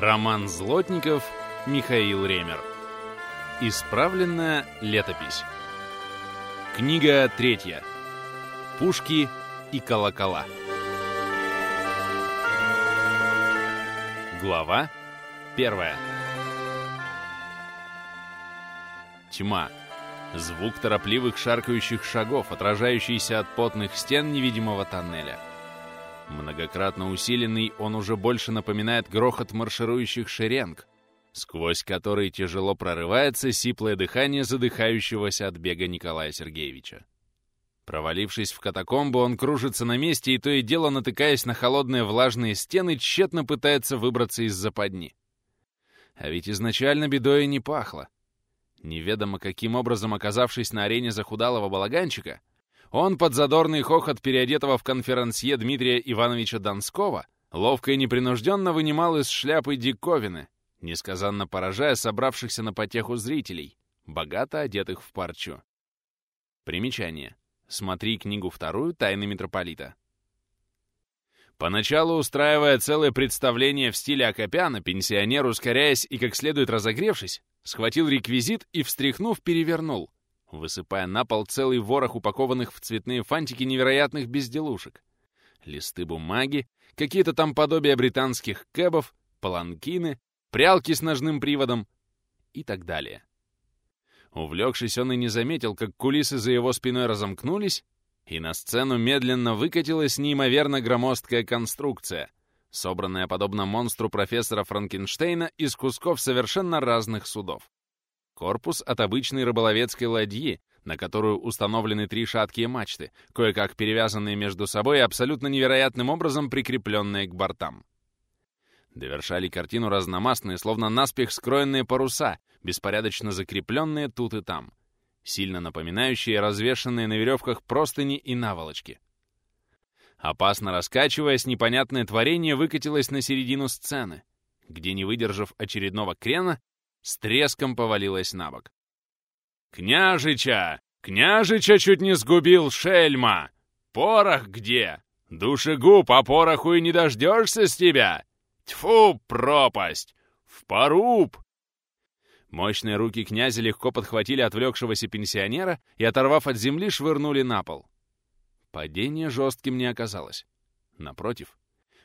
Роман Злотников, Михаил Ремер. Исправленная летопись. Книга третья. Пушки и колокола. Глава первая. Тьма. Звук торопливых шаркающих шагов, отражающийся от потных стен невидимого тоннеля. Многократно усиленный, он уже больше напоминает грохот марширующих шеренг, сквозь который тяжело прорывается сиплое дыхание задыхающегося от бега Николая Сергеевича. Провалившись в катакомбу, он кружится на месте и то и дело, натыкаясь на холодные влажные стены, тщетно пытается выбраться из западни. А ведь изначально бедой не пахло. Неведомо каким образом оказавшись на арене захудалого балаганчика, он под задорный хохот переодетого в конферансье Дмитрия Ивановича Донского ловко и непринужденно вынимал из шляпы диковины, несказанно поражая собравшихся на потеху зрителей, богато одетых в парчу. Примечание. Смотри книгу вторую «Тайны митрополита». Поначалу устраивая целое представление в стиле Акопяна, пенсионер, ускоряясь и как следует разогревшись, схватил реквизит и, встряхнув, перевернул — высыпая на пол целый ворох упакованных в цветные фантики невероятных безделушек. Листы бумаги, какие-то там подобия британских кэбов, паланкины, прялки с ножным приводом и так далее. Увлекшись, он и не заметил, как кулисы за его спиной разомкнулись, и на сцену медленно выкатилась неимоверно громоздкая конструкция, собранная подобно монстру профессора Франкенштейна из кусков совершенно разных судов. Корпус от обычной рыболовецкой ладьи, на которую установлены три шаткие мачты, кое-как перевязанные между собой и абсолютно невероятным образом прикрепленные к бортам. Довершали картину разномастные, словно наспех скроенные паруса, беспорядочно закрепленные тут и там, сильно напоминающие развешанные на веревках простыни и наволочки. Опасно раскачиваясь, непонятное творение выкатилось на середину сцены, где, не выдержав очередного крена, с треском повалилась на бок. «Княжича! Княжича чуть не сгубил шельма! Порох где? Душегуб, а пороху и не дождешься с тебя! Тьфу, пропасть! В поруб!» Мощные руки князя легко подхватили отвлекшегося пенсионера и, оторвав от земли, швырнули на пол. Падение жестким не оказалось. Напротив,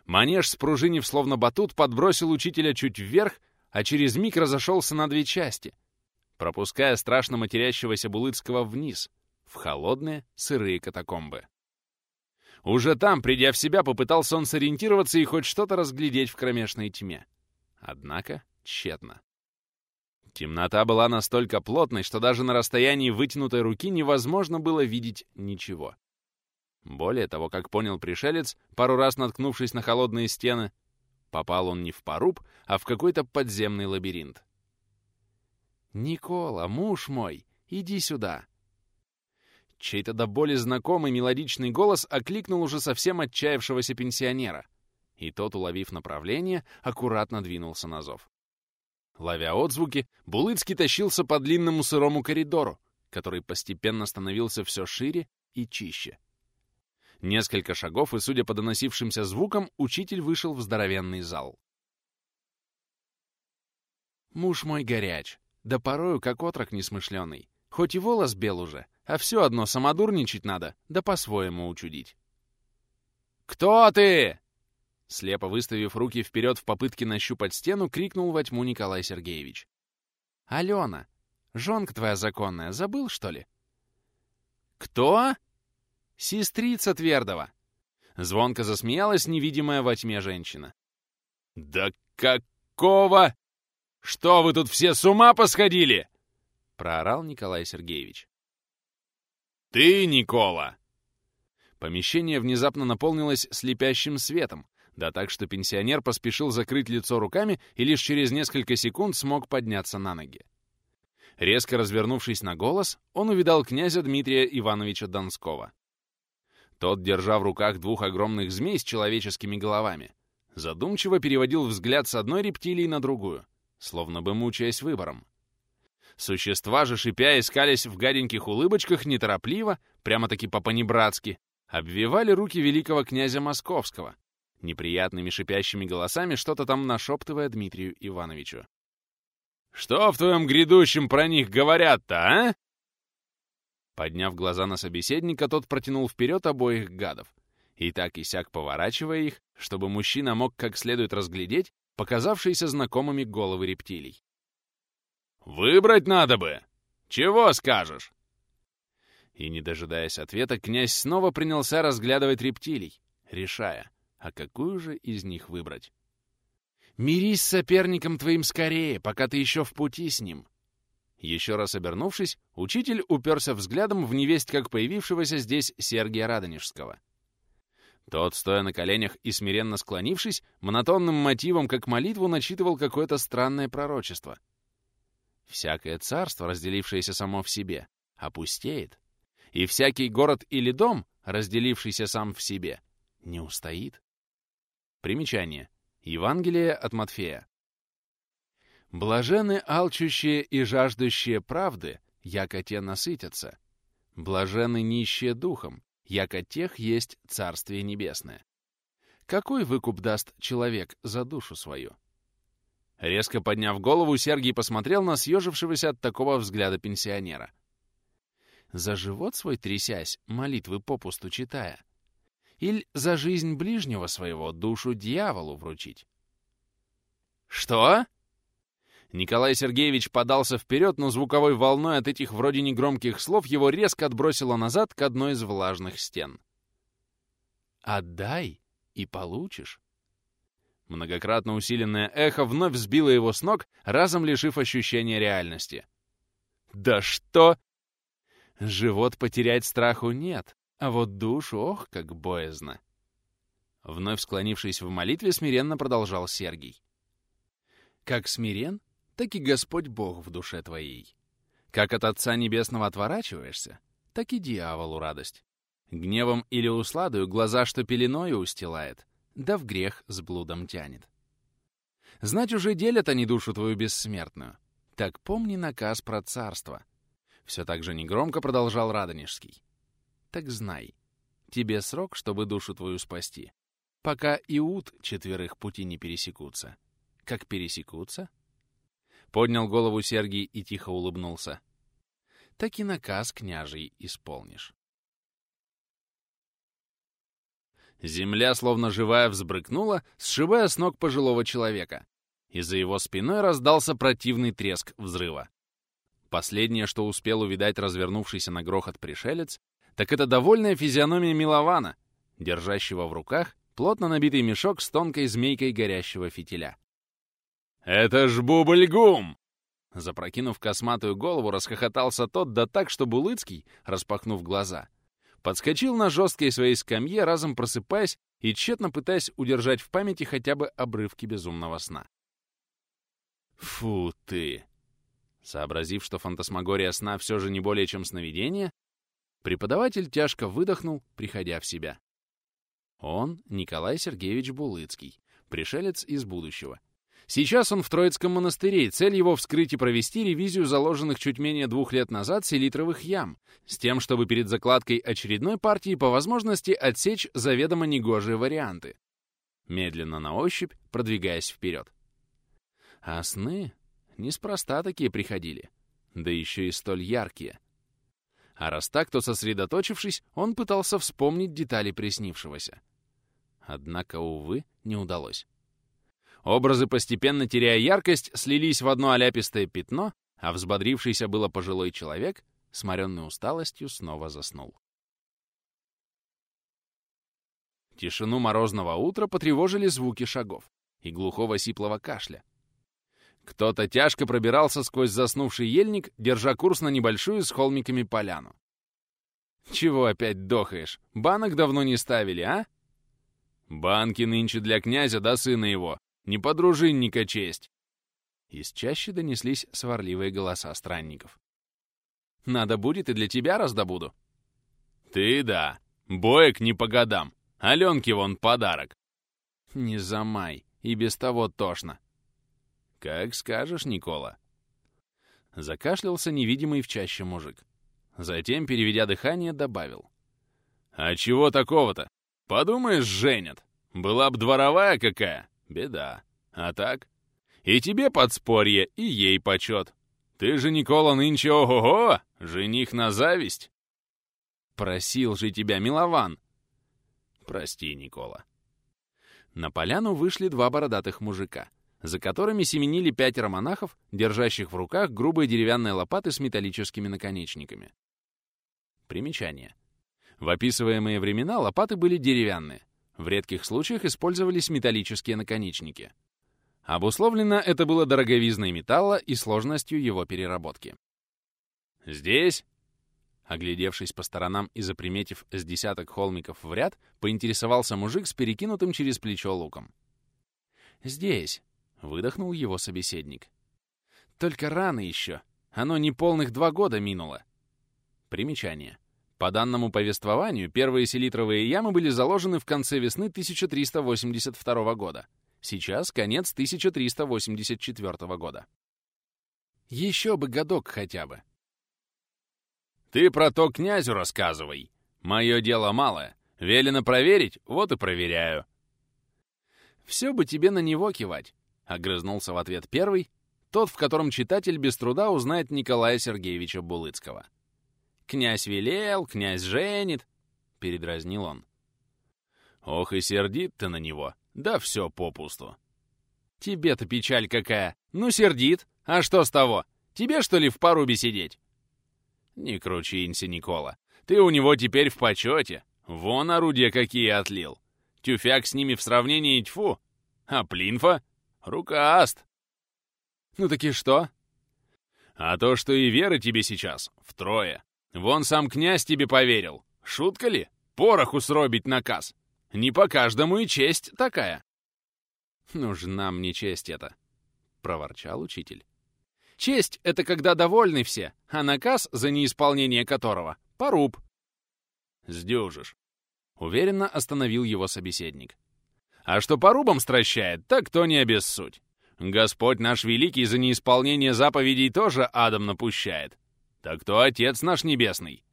манеж, спружинив словно батут, подбросил учителя чуть вверх, а через миг разошелся на две части, пропуская страшно матерящегося Булыцкого вниз, в холодные сырые катакомбы. Уже там, придя в себя, попытался он сориентироваться и хоть что-то разглядеть в кромешной тьме. Однако тщетно. Темнота была настолько плотной, что даже на расстоянии вытянутой руки невозможно было видеть ничего. Более того, как понял пришелец, пару раз наткнувшись на холодные стены, Попал он не в поруб, а в какой-то подземный лабиринт. «Никола, муж мой, иди сюда!» Чей-то до боли знакомый мелодичный голос окликнул уже совсем отчаявшегося пенсионера, и тот, уловив направление, аккуратно двинулся на зов. Ловя отзвуки, Булыцкий тащился по длинному сырому коридору, который постепенно становился все шире и чище. Несколько шагов, и, судя по доносившимся звукам, учитель вышел в здоровенный зал. Муж мой горяч, да порою как отрок несмышленый. Хоть и волос бел уже, а все одно самодурничать надо, да по-своему учудить. «Кто ты?» Слепо выставив руки вперед в попытке нащупать стену, крикнул во тьму Николай Сергеевич. «Алена, жонка твоя законная, забыл, что ли?» «Кто?» Сестрица Твердова!» Звонко засмеялась невидимая во тьме женщина. «Да какого? Что вы тут все с ума посходили?» Проорал Николай Сергеевич. «Ты, Никола!» Помещение внезапно наполнилось слепящим светом, да так, что пенсионер поспешил закрыть лицо руками и лишь через несколько секунд смог подняться на ноги. Резко развернувшись на голос, он увидал князя Дмитрия Ивановича Донского. Тот, держа в руках двух огромных змей с человеческими головами, задумчиво переводил взгляд с одной рептилии на другую, словно бы мучаясь выбором. Существа же, шипя, искались в гаденьких улыбочках неторопливо, прямо-таки по-понебратски, обвивали руки великого князя Московского, неприятными шипящими голосами что-то там нашептывая Дмитрию Ивановичу. «Что в твоем грядущем про них говорят-то, а?» Подняв глаза на собеседника, тот протянул вперед обоих гадов, и так и сяк поворачивая их, чтобы мужчина мог как следует разглядеть показавшиеся знакомыми головы рептилий. «Выбрать надо бы! Чего скажешь?» И, не дожидаясь ответа, князь снова принялся разглядывать рептилий, решая, а какую же из них выбрать. «Мирись с соперником твоим скорее, пока ты еще в пути с ним!» Еще раз обернувшись, учитель уперся взглядом в невесть как появившегося здесь Сергия Радонежского. Тот, стоя на коленях и смиренно склонившись, монотонным мотивом, как молитву, начитывал какое-то странное пророчество. Всякое царство, разделившееся само в себе, опустеет, и всякий город или дом, разделившийся сам в себе, не устоит. Примечание. Евангелие от Матфея. Блажены алчущие и жаждущие правды, яко те насытятся. Блажены нищие духом, яко тех есть Царствие Небесное. Какой выкуп даст человек за душу свою? Резко подняв голову, Сергий посмотрел на съежившегося от такого взгляда пенсионера. За живот свой трясясь, молитвы попусту читая? Или за жизнь ближнего своего душу дьяволу вручить? «Что?» Николай Сергеевич подался вперед, но звуковой волной от этих вроде негромких слов его резко отбросило назад к одной из влажных стен. «Отдай, и получишь». Многократно усиленное эхо вновь сбило его с ног, разом лишив ощущения реальности. «Да что?» Живот потерять страху нет, а вот душу, ох, как боязно. Вновь склонившись в молитве, смиренно продолжал Сергий. Как смирен, так и Господь Бог в душе твоей. Как от Отца Небесного отворачиваешься, так и дьяволу радость. Гневом или усладою глаза, что пеленою устилает, да в грех с блудом тянет. Знать уже делят они душу твою бессмертную. Так помни наказ про царство. Все так же негромко продолжал Радонежский. Так знай, тебе срок, чтобы душу твою спасти, пока Иуд четверых пути не пересекутся. Как пересекутся, Поднял голову Сергий и тихо улыбнулся. Так и наказ княжий исполнишь. Земля, словно живая, взбрыкнула, сшибая с ног пожилого человека. И за его спиной раздался противный треск взрыва. Последнее, что успел увидать развернувшийся на грохот пришелец, так это довольная физиономия Милована, держащего в руках плотно набитый мешок с тонкой змейкой горящего фитиля. «Это ж бубльгум!» Запрокинув косматую голову, расхохотался тот, да так, что Булыцкий, распахнув глаза, подскочил на жесткой своей скамье, разом просыпаясь и тщетно пытаясь удержать в памяти хотя бы обрывки безумного сна. «Фу ты!» Сообразив, что фантасмагория сна все же не более чем сновидение, преподаватель тяжко выдохнул, приходя в себя. Он Николай Сергеевич Булыцкий, пришелец из будущего, Сейчас он в Троицком монастыре, и цель его вскрыть и провести ревизию заложенных чуть менее двух лет назад селитровых ям, с тем, чтобы перед закладкой очередной партии по возможности отсечь заведомо негожие варианты, медленно на ощупь продвигаясь вперед. А сны неспроста такие приходили, да еще и столь яркие. А раз так, то сосредоточившись, он пытался вспомнить детали приснившегося. Однако, увы, не удалось. Образы, постепенно теряя яркость, слились в одно оляпистое пятно, а взбодрившийся было пожилой человек, сморенный усталостью, снова заснул. Тишину морозного утра потревожили звуки шагов и глухого сиплого кашля. Кто-то тяжко пробирался сквозь заснувший ельник, держа курс на небольшую с холмиками поляну. «Чего опять дохаешь? Банок давно не ставили, а?» «Банки нынче для князя да сына его. Не подружинника честь!» Из чаще донеслись сварливые голоса странников. «Надо будет, и для тебя раздобуду». «Ты да. Боек не по годам. Аленке вон подарок». «Не замай. И без того тошно». «Как скажешь, Никола». Закашлялся невидимый в чаще мужик. Затем, переведя дыхание, добавил. «А чего такого-то? Подумаешь, женят. Была б дворовая какая, беда. А так? И тебе подспорье, и ей почет. Ты же, Никола, нынче ого-го, жених на зависть. Просил же тебя, Милован. Прости, Никола. На поляну вышли два бородатых мужика, за которыми семенили пятеро монахов, держащих в руках грубые деревянные лопаты с металлическими наконечниками. Примечание. В описываемые времена лопаты были деревянные. В редких случаях использовались металлические наконечники. Обусловлено это было дороговизной металла и сложностью его переработки. «Здесь?» Оглядевшись по сторонам и заприметив с десяток холмиков в ряд, поинтересовался мужик с перекинутым через плечо луком. «Здесь», — выдохнул его собеседник. «Только рано еще. Оно не полных два года минуло». Примечание. По данному повествованию, первые селитровые ямы были заложены в конце весны 1382 года. Сейчас конец 1384 года. Еще бы годок хотя бы. Ты про то князю рассказывай. Мое дело малое. Велено проверить, вот и проверяю. Все бы тебе на него кивать, — огрызнулся в ответ первый, тот, в котором читатель без труда узнает Николая Сергеевича Булыцкого. «Князь велел, князь женит», — передразнил он. «Ох и сердит ты на него, да все попусту». «Тебе-то печаль какая! Ну, сердит! А что с того? Тебе, что ли, в порубе сидеть?» «Не кручинься, Никола. Ты у него теперь в почете. Вон орудия какие отлил. Тюфяк с ними в сравнении тьфу. А Плинфа — рукаст». «Ну таки что?» «А то, что и веры тебе сейчас втрое. Вон сам князь тебе поверил. Шутка ли? Пороху сробить наказ. Не по каждому и честь такая. Нужна мне честь эта, — проворчал учитель. Честь — это когда довольны все, а наказ, за неисполнение которого — поруб. Сдюжишь. Уверенно остановил его собеседник. А что порубом стращает, так то не обессудь. Господь наш великий за неисполнение заповедей тоже адом напущает так то Отец наш Небесный,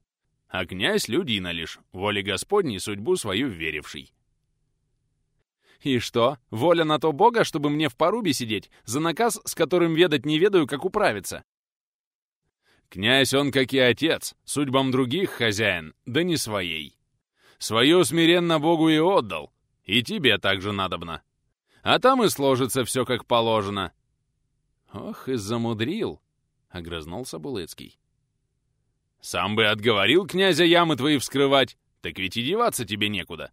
а князь Людина лишь, воле Господней судьбу свою веривший. И что, воля на то Бога, чтобы мне в порубе сидеть, за наказ, с которым ведать не ведаю, как управиться? Князь он, как и отец, судьбам других хозяин, да не своей. Свою смиренно Богу и отдал, и тебе также надобно. А там и сложится все как положено. Ох, и замудрил, — огрызнулся Булыцкий. Сам бы отговорил князя ямы твои вскрывать, так ведь и деваться тебе некуда.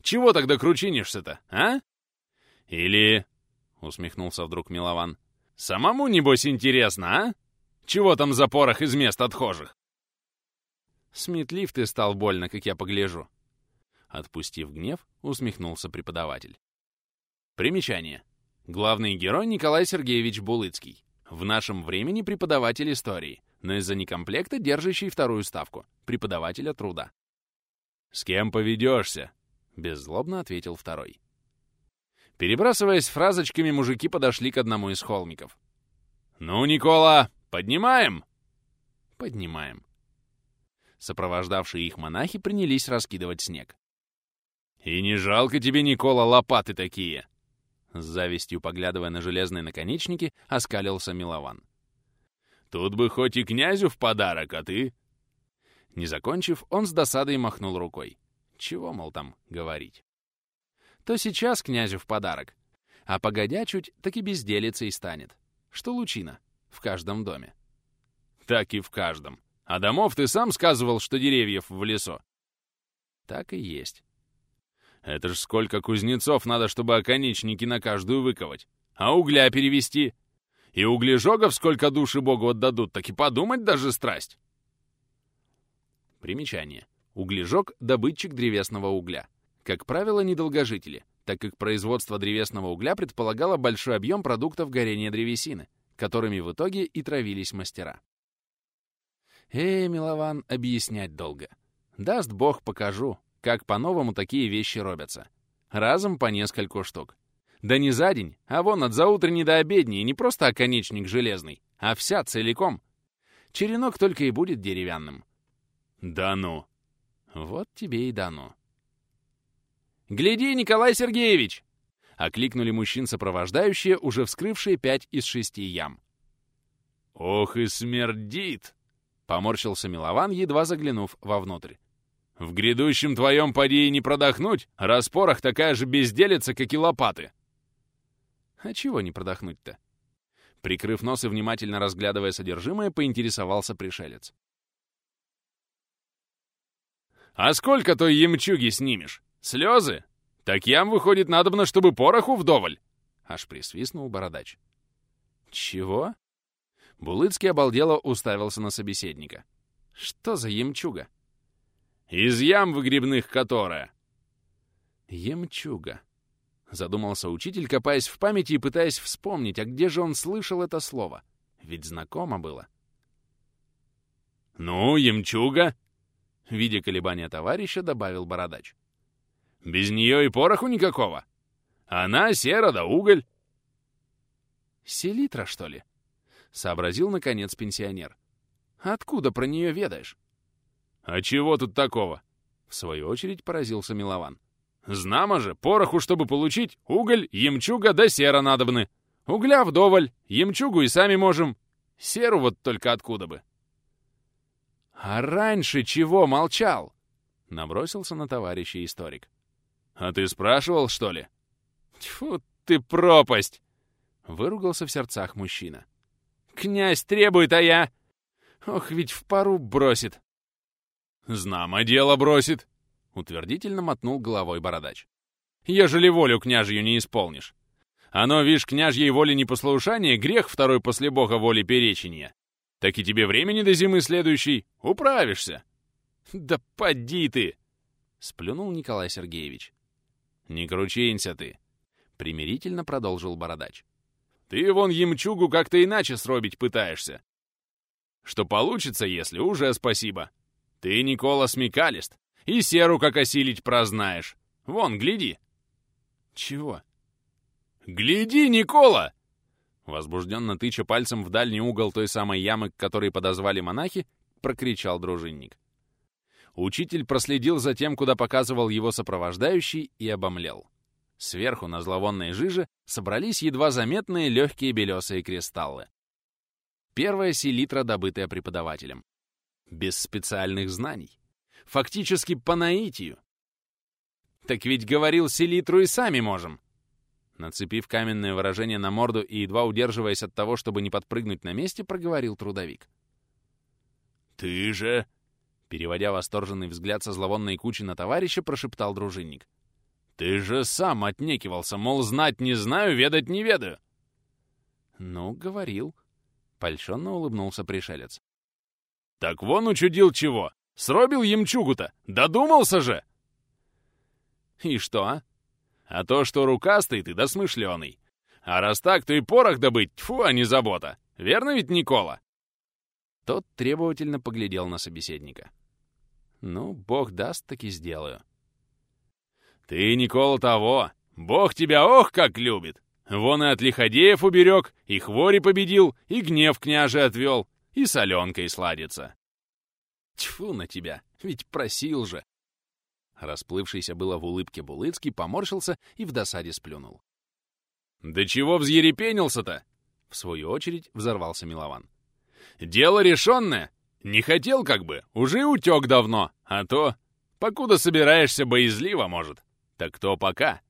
Чего тогда кручинишься-то, а? Или, — усмехнулся вдруг Милован, — самому, небось, интересно, а? Чего там за порох из мест отхожих? Сметлив ты стал больно, как я погляжу. Отпустив гнев, усмехнулся преподаватель. Примечание. Главный герой Николай Сергеевич Булыцкий. В нашем времени преподаватель истории но из-за некомплекта держащий вторую ставку — преподавателя труда. «С кем поведешься?» — беззлобно ответил второй. Перебрасываясь фразочками, мужики подошли к одному из холмиков. «Ну, Никола, поднимаем!» «Поднимаем». Сопровождавшие их монахи принялись раскидывать снег. «И не жалко тебе, Никола, лопаты такие!» С завистью поглядывая на железные наконечники, оскалился Милован. Тут бы хоть и князю в подарок, а ты...» Не закончив, он с досадой махнул рукой. Чего, мол, там говорить? То сейчас князю в подарок, а погодя чуть, так и безделицей станет. Что лучина в каждом доме. Так и в каждом. А домов ты сам сказывал, что деревьев в лесу. Так и есть. Это ж сколько кузнецов надо, чтобы оконечники на каждую выковать. А угля перевести, и углежогов сколько души Богу отдадут, так и подумать даже страсть. Примечание. Углежог — добытчик древесного угля. Как правило, недолгожители, так как производство древесного угля предполагало большой объем продуктов горения древесины, которыми в итоге и травились мастера. Эй, Милован, объяснять долго. Даст Бог, покажу, как по-новому такие вещи робятся. Разом по нескольку штук. Да не за день, а вон от заутренней до обедней, не просто оконечник железный, а вся целиком. Черенок только и будет деревянным. Да ну! Вот тебе и дано. Гляди, Николай Сергеевич!» Окликнули мужчин сопровождающие, уже вскрывшие пять из шести ям. «Ох и смердит!» — поморщился Милован, едва заглянув вовнутрь. «В грядущем твоем поди не продохнуть, раз порох такая же безделица, как и лопаты!» «А чего не продохнуть-то?» Прикрыв нос и внимательно разглядывая содержимое, поинтересовался пришелец. «А сколько той ямчуги снимешь? Слезы? Так ям, выходит, надобно, чтобы пороху вдоволь!» Аж присвистнул бородач. «Чего?» Булыцкий обалдело уставился на собеседника. «Что за ямчуга?» «Из ям выгребных которая!» «Ямчуга», — задумался учитель, копаясь в памяти и пытаясь вспомнить, а где же он слышал это слово. Ведь знакомо было. «Ну, ямчуга!» Видя колебания товарища, добавил бородач. «Без нее и пороху никакого. Она сера да уголь». «Селитра, что ли?» — сообразил, наконец, пенсионер. «Откуда про нее ведаешь?» «А чего тут такого?» — в свою очередь поразился Милован. Знамо же, пороху, чтобы получить, уголь, ямчуга да сера надобны. Угля вдоволь, ямчугу и сами можем. Серу вот только откуда бы. А раньше чего молчал? Набросился на товарища историк. А ты спрашивал, что ли? Тьфу ты пропасть! Выругался в сердцах мужчина. Князь требует, а я... Ох, ведь в пару бросит. Знамо дело бросит, Утвердительно мотнул головой бородач. «Ежели волю княжью не исполнишь. Оно, вишь, княжьей воли непослушание, грех второй после бога воли перечения. Так и тебе времени до зимы следующей управишься». «Да поди ты!» — сплюнул Николай Сергеевич. «Не кручинься ты!» — примирительно продолжил бородач. «Ты вон ямчугу как-то иначе сробить пытаешься. Что получится, если уже спасибо. Ты, Никола, смекалист, и серу как осилить прознаешь. Вон, гляди. Чего? Гляди, Никола! Возбужденно тыча пальцем в дальний угол той самой ямы, к которой подозвали монахи, прокричал дружинник. Учитель проследил за тем, куда показывал его сопровождающий, и обомлел. Сверху на зловонной жиже собрались едва заметные легкие белесые кристаллы. Первая селитра, добытая преподавателем. Без специальных знаний фактически по наитию. Так ведь говорил селитру и сами можем. Нацепив каменное выражение на морду и едва удерживаясь от того, чтобы не подпрыгнуть на месте, проговорил трудовик. «Ты же...» Переводя восторженный взгляд со зловонной кучи на товарища, прошептал дружинник. «Ты же сам отнекивался, мол, знать не знаю, ведать не ведаю!» «Ну, говорил», — польщенно улыбнулся пришелец. «Так вон учудил чего! Сробил ямчугу-то! Додумался же!» «И что, а? То, что рукастый ты да смышленый. А раз так, то и порох добыть, тьфу, а не забота. Верно ведь, Никола?» Тот требовательно поглядел на собеседника. «Ну, бог даст, таки сделаю». «Ты, Никола, того! Бог тебя ох как любит! Вон и от лиходеев уберег, и хвори победил, и гнев княже отвел, и соленкой сладится. Тьфу на тебя, ведь просил же. Расплывшийся было в улыбке Булыцкий поморщился и в досаде сплюнул. «Да чего взъерепенился-то?» В свою очередь взорвался Милован. «Дело решенное! Не хотел как бы, уже утек давно, а то... Покуда собираешься боязливо, может. Так то пока.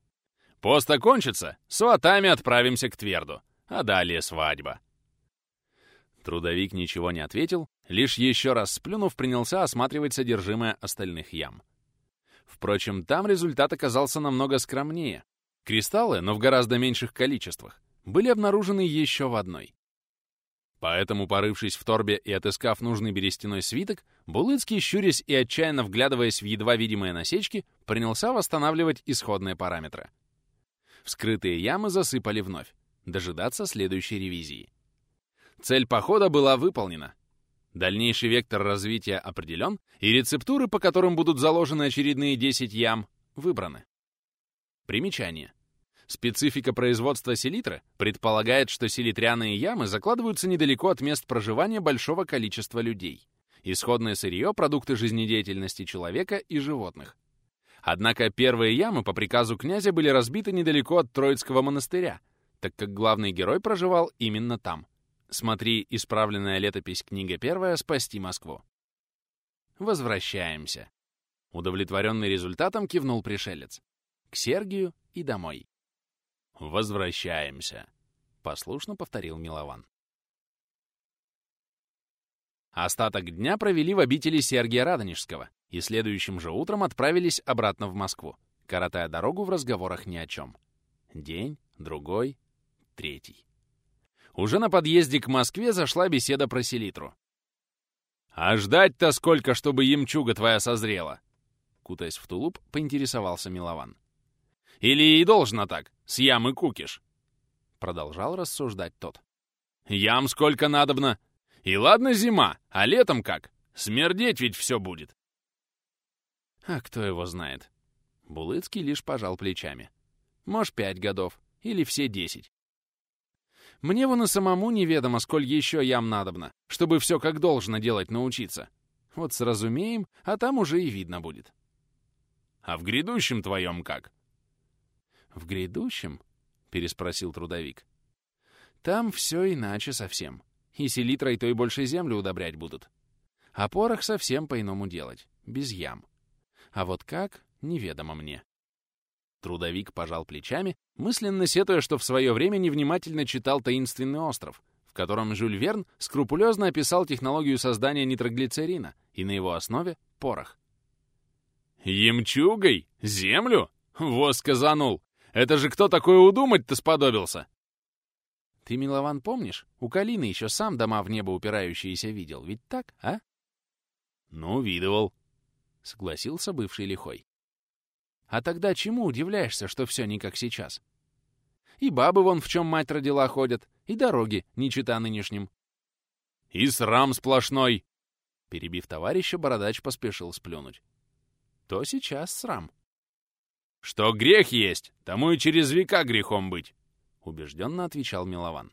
Пост окончится, сватами отправимся к Тверду, а далее свадьба». Трудовик ничего не ответил, лишь еще раз сплюнув, принялся осматривать содержимое остальных ям. Впрочем, там результат оказался намного скромнее. Кристаллы, но в гораздо меньших количествах, были обнаружены еще в одной. Поэтому, порывшись в торбе и отыскав нужный берестяной свиток, Булыцкий, щурясь и отчаянно вглядываясь в едва видимые насечки, принялся восстанавливать исходные параметры. Вскрытые ямы засыпали вновь, дожидаться следующей ревизии. Цель похода была выполнена. Дальнейший вектор развития определен, и рецептуры, по которым будут заложены очередные 10 ям, выбраны. Примечание. Специфика производства селитры предполагает, что селитряные ямы закладываются недалеко от мест проживания большого количества людей. Исходное сырье — продукты жизнедеятельности человека и животных. Однако первые ямы по приказу князя были разбиты недалеко от Троицкого монастыря, так как главный герой проживал именно там. Смотри исправленная летопись книга первая «Спасти Москву». Возвращаемся. Удовлетворенный результатом кивнул пришелец. К Сергию и домой. Возвращаемся. Послушно повторил Милован. Остаток дня провели в обители Сергия Радонежского и следующим же утром отправились обратно в Москву, коротая дорогу в разговорах ни о чем. День, другой, третий. Уже на подъезде к Москве зашла беседа про селитру. «А ждать-то сколько, чтобы ямчуга твоя созрела?» Кутаясь в тулуп, поинтересовался Милован. «Или и должно так, с ямы кукиш?» Продолжал рассуждать тот. «Ям сколько надобно, и ладно зима, а летом как? Смердеть ведь все будет. А кто его знает? Булыцкий лишь пожал плечами. Может, пять годов. Или все десять. Мне вон и самому неведомо, сколь еще ям надобно, чтобы все как должно делать научиться. Вот сразумеем, а там уже и видно будет. А в грядущем твоем как? В грядущем? Переспросил трудовик. Там все иначе совсем. И селитрой то и больше землю удобрять будут. А порох совсем по-иному делать, без ям. А вот как, неведомо мне. Трудовик пожал плечами, мысленно сетуя, что в свое время невнимательно читал «Таинственный остров», в котором Жюль Верн скрупулезно описал технологию создания нитроглицерина и на его основе — порох. «Емчугой? Землю? Во сказанул! Это же кто такое удумать-то сподобился?» Ты, Милован, помнишь? У Калины еще сам дома в небо упирающиеся видел. Ведь так, а? Ну, видывал. Согласился бывший лихой. А тогда чему удивляешься, что все не как сейчас? И бабы вон в чем мать родила ходят, и дороги, не чита нынешним. И срам сплошной! Перебив товарища, бородач поспешил сплюнуть. То сейчас срам. Что грех есть, тому и через века грехом быть. — убежденно отвечал Милован.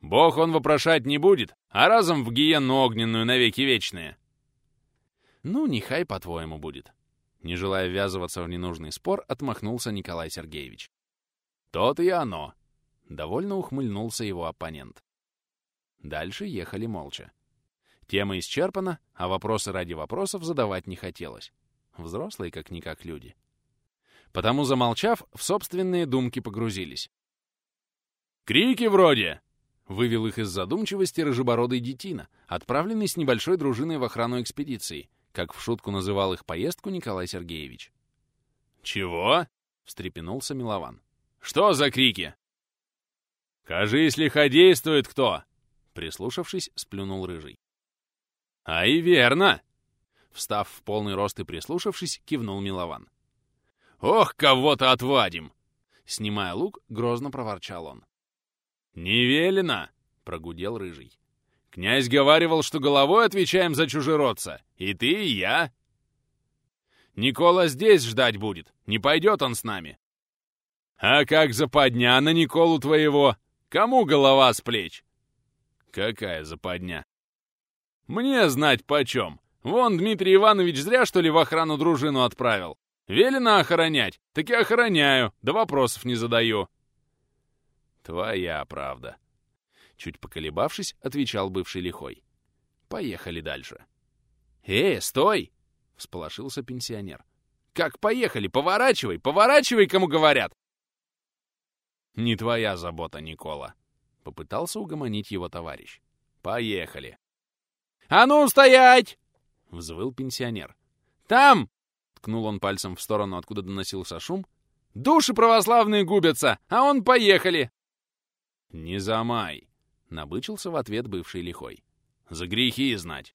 «Бог он вопрошать не будет, а разом в гиенну огненную навеки вечные». «Ну, нехай по-твоему будет». Не желая ввязываться в ненужный спор, отмахнулся Николай Сергеевич. «То-то и оно!» — довольно ухмыльнулся его оппонент. Дальше ехали молча. Тема исчерпана, а вопросы ради вопросов задавать не хотелось. Взрослые как-никак люди. Потому, замолчав, в собственные думки погрузились. «Крики вроде!» — вывел их из задумчивости рыжебородый детина, отправленный с небольшой дружиной в охрану экспедиции, как в шутку называл их поездку Николай Сергеевич. «Чего?» — встрепенулся Милован. «Что за крики?» «Кажись, лиходействует кто!» Прислушавшись, сплюнул Рыжий. «А и верно!» Встав в полный рост и прислушавшись, кивнул Милован. «Ох, кого-то отвадим!» Снимая лук, грозно проворчал он. «Не велено!» — прогудел Рыжий. «Князь говаривал, что головой отвечаем за чужеродца. И ты, и я!» «Никола здесь ждать будет. Не пойдет он с нами». «А как западня на Николу твоего? Кому голова с плеч?» «Какая западня?» «Мне знать почем. Вон Дмитрий Иванович зря, что ли, в охрану дружину отправил. Велено охранять, так и охраняю, да вопросов не задаю. «Твоя правда». Чуть поколебавшись, отвечал бывший лихой. «Поехали дальше». «Э, стой!» — всполошился пенсионер. «Как поехали? Поворачивай! Поворачивай, кому говорят!» «Не твоя забота, Никола», — попытался угомонить его товарищ. «Поехали!» «А ну, стоять!» — взвыл пенсионер. «Там!» — ткнул он пальцем в сторону, откуда доносился шум. «Души православные губятся, а он поехали!» «Не замай!» — набычился в ответ бывший лихой. «За грехи знать!»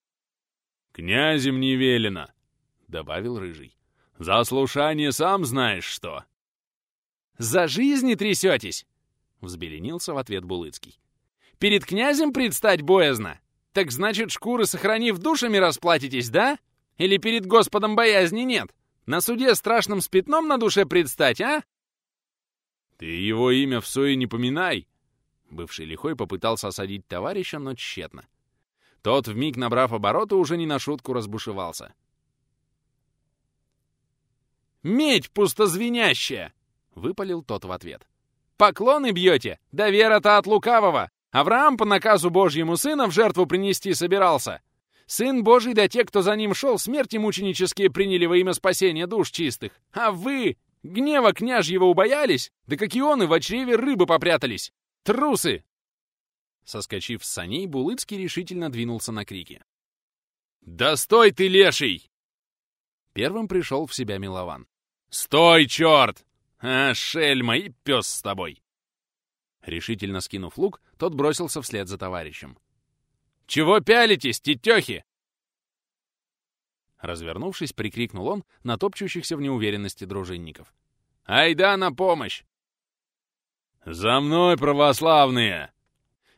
«Князем не велено!» — добавил рыжий. «За слушание сам знаешь что!» «За жизни трясетесь!» — взбеленился в ответ Булыцкий. «Перед князем предстать боязно! Так значит, шкуры сохранив душами расплатитесь, да? Или перед Господом боязни нет? На суде страшным с на душе предстать, а?» «Ты его имя в суе не поминай!» Бывший лихой попытался осадить товарища, но тщетно. Тот, вмиг набрав обороты, уже не на шутку разбушевался. Медь пустозвенящая!» — выпалил тот в ответ. «Поклоны бьете? Да вера-то от лукавого! Авраам по наказу Божьему сына в жертву принести собирался. Сын Божий да те, кто за ним шел, смерти мученические приняли во имя спасения душ чистых. А вы, гнева княжьего убоялись? Да как и он, и в чреве рыбы попрятались. Трусы!» Соскочив с саней, Булыцкий решительно двинулся на крики. «Да стой ты, леший!» Первым пришел в себя Милован. «Стой, черт! А, шельма, и пес с тобой!» Решительно скинув лук, тот бросился вслед за товарищем. «Чего пялитесь, тетехи?» Развернувшись, прикрикнул он на топчущихся в неуверенности дружинников. «Айда на помощь!» «За мной, православные!»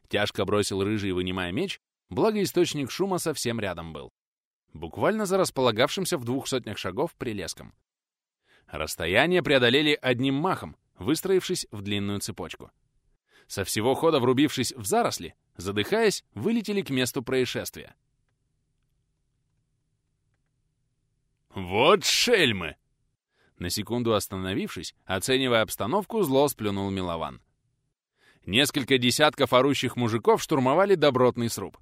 Тяжко бросил рыжий, вынимая меч, благо источник шума совсем рядом был. Буквально за располагавшимся в двух сотнях шагов прилеском. Расстояние преодолели одним махом, выстроившись в длинную цепочку. Со всего хода врубившись в заросли, задыхаясь, вылетели к месту происшествия. «Вот шельмы!» На секунду остановившись, оценивая обстановку, зло сплюнул Милован. Несколько десятков орущих мужиков штурмовали добротный сруб.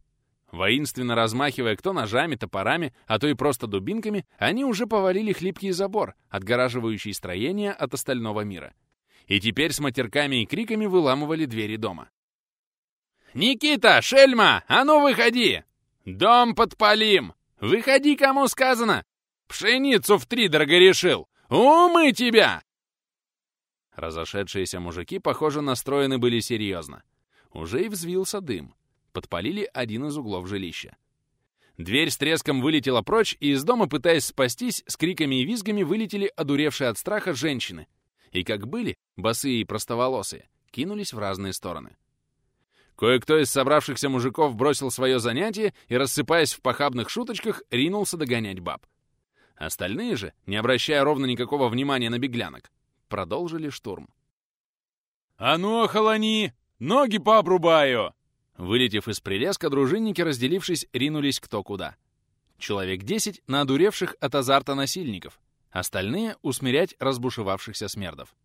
Воинственно размахивая кто ножами, топорами, а то и просто дубинками, они уже повалили хлипкий забор, отгораживающий строение от остального мира. И теперь с матерками и криками выламывали двери дома. «Никита! Шельма! А ну выходи! Дом подпалим! Выходи, кому сказано! Пшеницу в три дорого решил! Умы тебя!» Разошедшиеся мужики, похоже, настроены были серьезно. Уже и взвился дым. Подпалили один из углов жилища. Дверь с треском вылетела прочь, и из дома, пытаясь спастись, с криками и визгами вылетели одуревшие от страха женщины. И как были, босые и простоволосые, кинулись в разные стороны. Кое-кто из собравшихся мужиков бросил свое занятие и, рассыпаясь в похабных шуточках, ринулся догонять баб. Остальные же, не обращая ровно никакого внимания на беглянок, продолжили штурм. «А ну, охолони! Ноги пообрубаю!» Вылетев из прилеска, дружинники, разделившись, ринулись кто куда. Человек десять на одуревших от азарта насильников, остальные — усмирять разбушевавшихся смердов.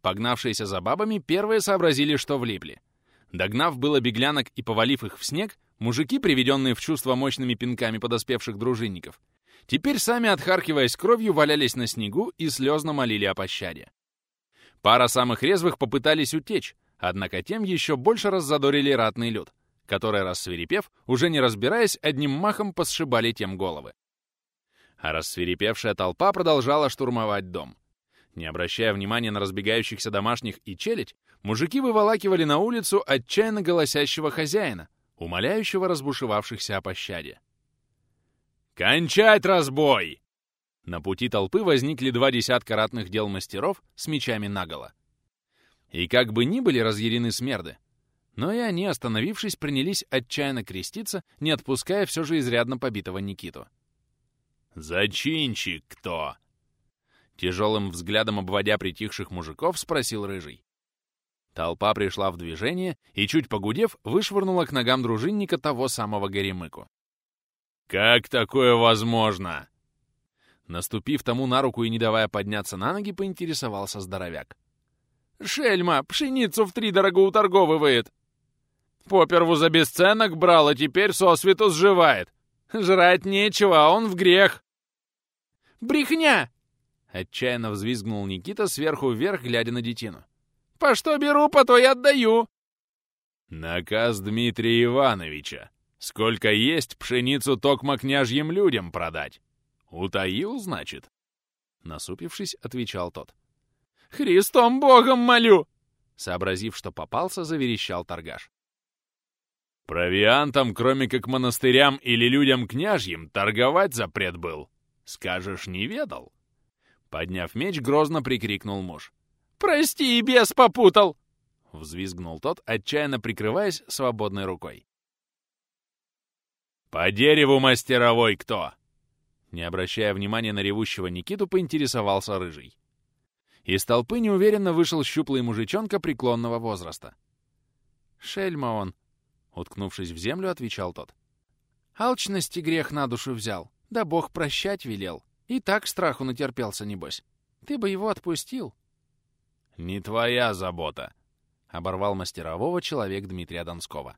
Погнавшиеся за бабами, первые сообразили, что влипли. Догнав было беглянок и повалив их в снег, мужики, приведенные в чувство мощными пинками подоспевших дружинников, теперь сами, отхаркиваясь кровью, валялись на снегу и слезно молили о пощаде. Пара самых резвых попытались утечь, Однако тем еще больше раззадорили ратный люд, который, рассверепев, уже не разбираясь, одним махом посшибали тем головы. А рассверепевшая толпа продолжала штурмовать дом. Не обращая внимания на разбегающихся домашних и челядь, мужики выволакивали на улицу отчаянно голосящего хозяина, умоляющего разбушевавшихся о пощаде. «Кончать разбой!» На пути толпы возникли два десятка ратных дел мастеров с мечами наголо. И как бы ни были разъярены смерды, но и они, остановившись, принялись отчаянно креститься, не отпуская все же изрядно побитого Никиту. «Зачинчик кто?» Тяжелым взглядом обводя притихших мужиков, спросил Рыжий. Толпа пришла в движение и, чуть погудев, вышвырнула к ногам дружинника того самого Горемыку. «Как такое возможно?» Наступив тому на руку и не давая подняться на ноги, поинтересовался здоровяк. Шельма пшеницу в три дорого уторговывает. Поперву за бесценок брал, а теперь сосвету сживает. Жрать нечего, а он в грех. Брехня! Отчаянно взвизгнул Никита сверху вверх, глядя на детину. «По что беру, по то и отдаю!» «Наказ Дмитрия Ивановича. Сколько есть, пшеницу токмо княжьим людям продать. Утаил, значит?» Насупившись, отвечал тот. Христом Богом молю!» Сообразив, что попался, заверещал торгаш. «Провиантом, кроме как монастырям или людям княжьим, торговать запрет был. Скажешь, не ведал?» Подняв меч, грозно прикрикнул муж. «Прости, и бес попутал!» Взвизгнул тот, отчаянно прикрываясь свободной рукой. «По дереву мастеровой кто?» Не обращая внимания на ревущего Никиту, поинтересовался Рыжий. Из толпы неуверенно вышел щуплый мужичонка преклонного возраста. «Шельма он», — уткнувшись в землю, отвечал тот. «Алчности грех на душу взял, да Бог прощать велел, И так страху натерпелся, небось. Ты бы его отпустил. «Не твоя забота», — оборвал мастерового человек Дмитрия Донского.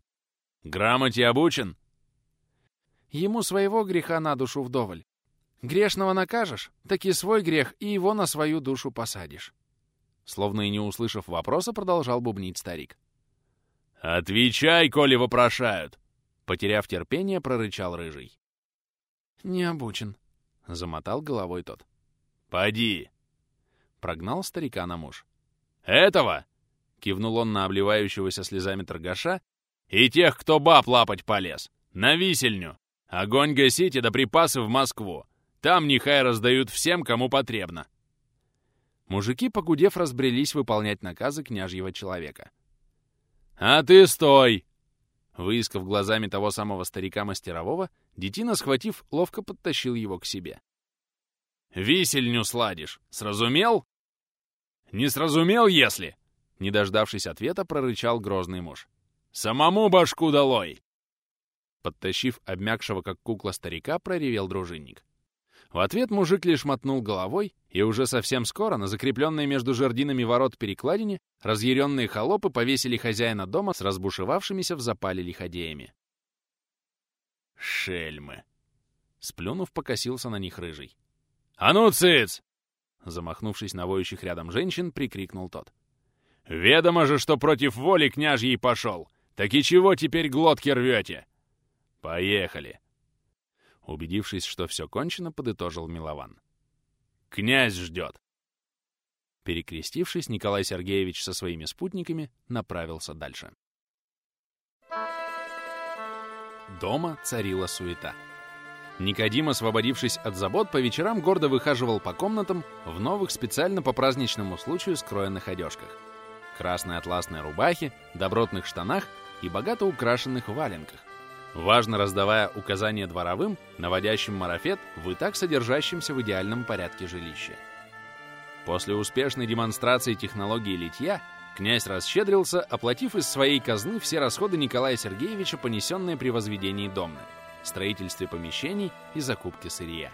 «Грамоте обучен?» Ему своего греха на душу вдоволь. Грешного накажешь, так и свой грех, и его на свою душу посадишь. Словно и не услышав вопроса, продолжал бубнить старик. «Отвечай, коли вопрошают!» Потеряв терпение, прорычал рыжий. «Не обучен», — замотал головой тот. «Поди!» — прогнал старика на муж. «Этого!» — кивнул он на обливающегося слезами торгаша. «И тех, кто баб лапать полез! На висельню! Огонь гасите да припасы в Москву! Там нехай раздают всем, кому потребно!» Мужики, погудев, разбрелись выполнять наказы княжьего человека. «А ты стой!» Выискав глазами того самого старика-мастерового, детина, схватив, ловко подтащил его к себе. «Висельню сладишь! Сразумел?» «Не сразумел, если?» Не дождавшись ответа, прорычал грозный муж. «Самому башку долой!» Подтащив обмякшего, как кукла старика, проревел дружинник. В ответ мужик лишь мотнул головой, и уже совсем скоро на закрепленной между жердинами ворот перекладине разъяренные холопы повесили хозяина дома с разбушевавшимися в запале лиходеями. «Шельмы!» Сплюнув, покосился на них рыжий. «А ну, цыц!» Замахнувшись на воющих рядом женщин, прикрикнул тот. «Ведомо же, что против воли княжьей пошел! Так и чего теперь глотки рвете? Поехали!» Убедившись, что все кончено, подытожил Милован. «Князь ждет!» Перекрестившись, Николай Сергеевич со своими спутниками направился дальше. Дома царила суета. Никодим, освободившись от забот, по вечерам гордо выхаживал по комнатам в новых специально по праздничному случаю скроенных одежках. Красной атласной рубахе, добротных штанах и богато украшенных валенках, важно раздавая указания дворовым, наводящим марафет в и так содержащемся в идеальном порядке жилище. После успешной демонстрации технологии литья князь расщедрился, оплатив из своей казны все расходы Николая Сергеевича, понесенные при возведении домны, строительстве помещений и закупке сырья.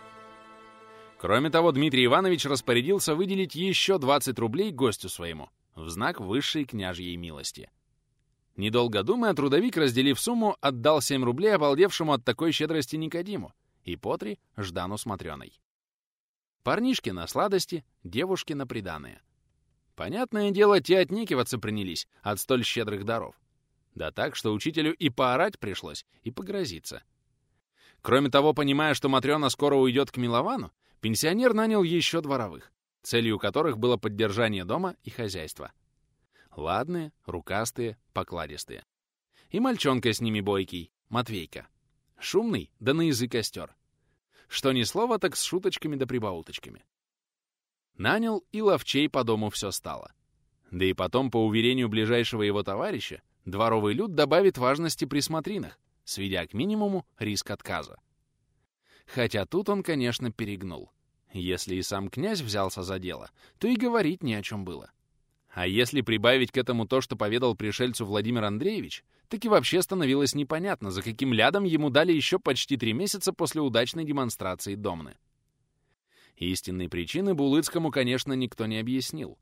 Кроме того, Дмитрий Иванович распорядился выделить еще 20 рублей гостю своему в знак высшей княжьей милости. Недолго думая, трудовик, разделив сумму, отдал 7 рублей обалдевшему от такой щедрости Никодиму и по три Ждану смотреной. Парнишки на сладости, девушки на приданое. Понятное дело, те отнекиваться принялись от столь щедрых даров. Да так, что учителю и поорать пришлось, и погрозиться. Кроме того, понимая, что Матрёна скоро уйдет к Миловану, пенсионер нанял еще дворовых, целью которых было поддержание дома и хозяйства. Ладные, рукастые, покладистые. И мальчонка с ними бойкий, Матвейка. Шумный, да на язык остер. Что ни слова, так с шуточками да прибауточками. Нанял, и ловчей по дому все стало. Да и потом, по уверению ближайшего его товарища, дворовый люд добавит важности при смотринах, сведя к минимуму риск отказа. Хотя тут он, конечно, перегнул. Если и сам князь взялся за дело, то и говорить не о чем было. А если прибавить к этому то, что поведал пришельцу Владимир Андреевич, так и вообще становилось непонятно, за каким лядом ему дали еще почти три месяца после удачной демонстрации Домны. Истинной причины Булыцкому, конечно, никто не объяснил.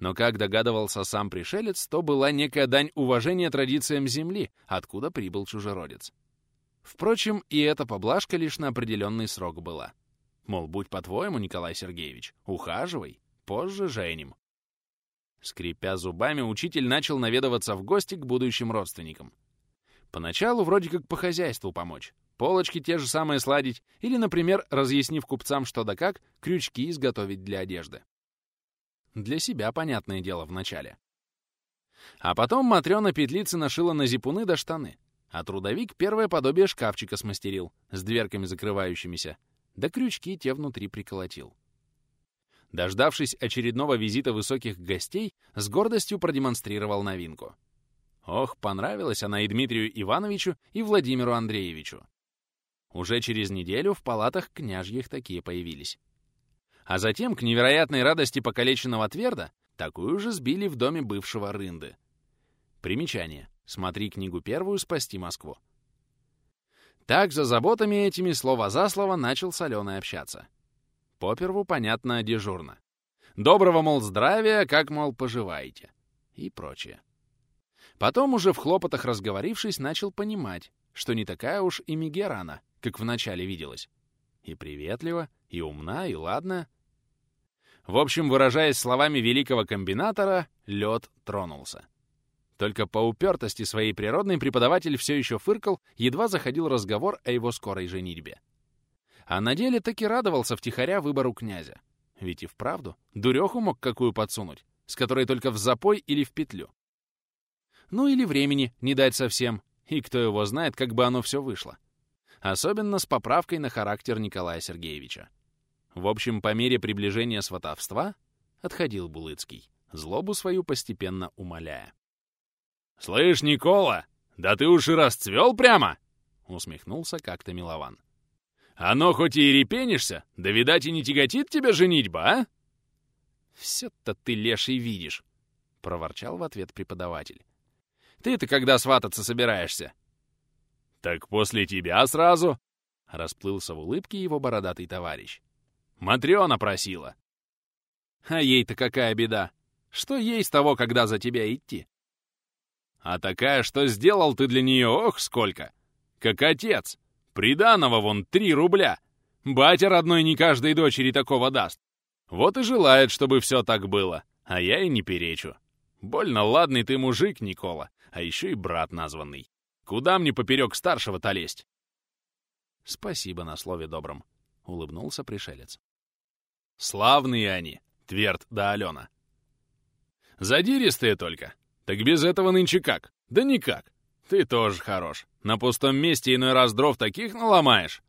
Но, как догадывался сам пришелец, то была некая дань уважения традициям Земли, откуда прибыл чужеродец. Впрочем, и эта поблажка лишь на определенный срок была. Мол, будь по-твоему, Николай Сергеевич, ухаживай, позже женим. Скрипя зубами, учитель начал наведываться в гости к будущим родственникам. Поначалу вроде как по хозяйству помочь. Полочки те же самые сладить или, например, разъяснив купцам что да как, крючки изготовить для одежды. Для себя, понятное дело, вначале. А потом Матрёна петлицы нашила на зипуны до штаны, а трудовик первое подобие шкафчика смастерил, с дверками закрывающимися, да крючки те внутри приколотил. Дождавшись очередного визита высоких гостей, с гордостью продемонстрировал новинку. Ох, понравилась она и Дмитрию Ивановичу, и Владимиру Андреевичу. Уже через неделю в палатах княжьих такие появились. А затем, к невероятной радости покалеченного Тверда, такую же сбили в доме бывшего Рынды. Примечание. Смотри книгу первую «Спасти Москву». Так, за заботами этими, слово за слово, начал Соленый общаться. Поперву, понятно, дежурно. Доброго, мол, здравия, как, мол, поживаете. И прочее. Потом уже в хлопотах разговорившись, начал понимать, что не такая уж и Мегерана, как вначале виделась. И приветлива, и умна, и ладная. В общем, выражаясь словами великого комбинатора, лед тронулся. Только по упертости своей природной преподаватель все еще фыркал, едва заходил разговор о его скорой женитьбе. А на деле таки радовался втихаря выбору князя. Ведь и вправду, дуреху мог какую подсунуть, с которой только в запой или в петлю. Ну или времени не дать совсем, и кто его знает, как бы оно все вышло. Особенно с поправкой на характер Николая Сергеевича. В общем, по мере приближения сватовства отходил Булыцкий, злобу свою постепенно умоляя. «Слышь, Никола, да ты уж и расцвел прямо!» — усмехнулся как-то Милован. «Оно хоть и репенишься, да, видать, и не тяготит тебя женитьба, а?» «Все-то ты, леший, видишь!» — проворчал в ответ преподаватель. «Ты-то когда свататься собираешься?» «Так после тебя сразу!» — расплылся в улыбке его бородатый товарищ. Матрёна просила. А ей-то какая беда? Что ей с того, когда за тебя идти? А такая, что сделал ты для нее, ох, сколько! Как отец! Приданого вон три рубля! Батя родной не каждой дочери такого даст. Вот и желает, чтобы все так было, а я и не перечу. Больно ладный ты мужик, Никола, а еще и брат названный. Куда мне поперек старшего-то лезть? Спасибо на слове добром, — улыбнулся пришелец. Славные они, Тверд да Алена. Задиристые только. Так без этого нынче как? Да никак. Ты тоже хорош. На пустом месте иной раз дров таких наломаешь.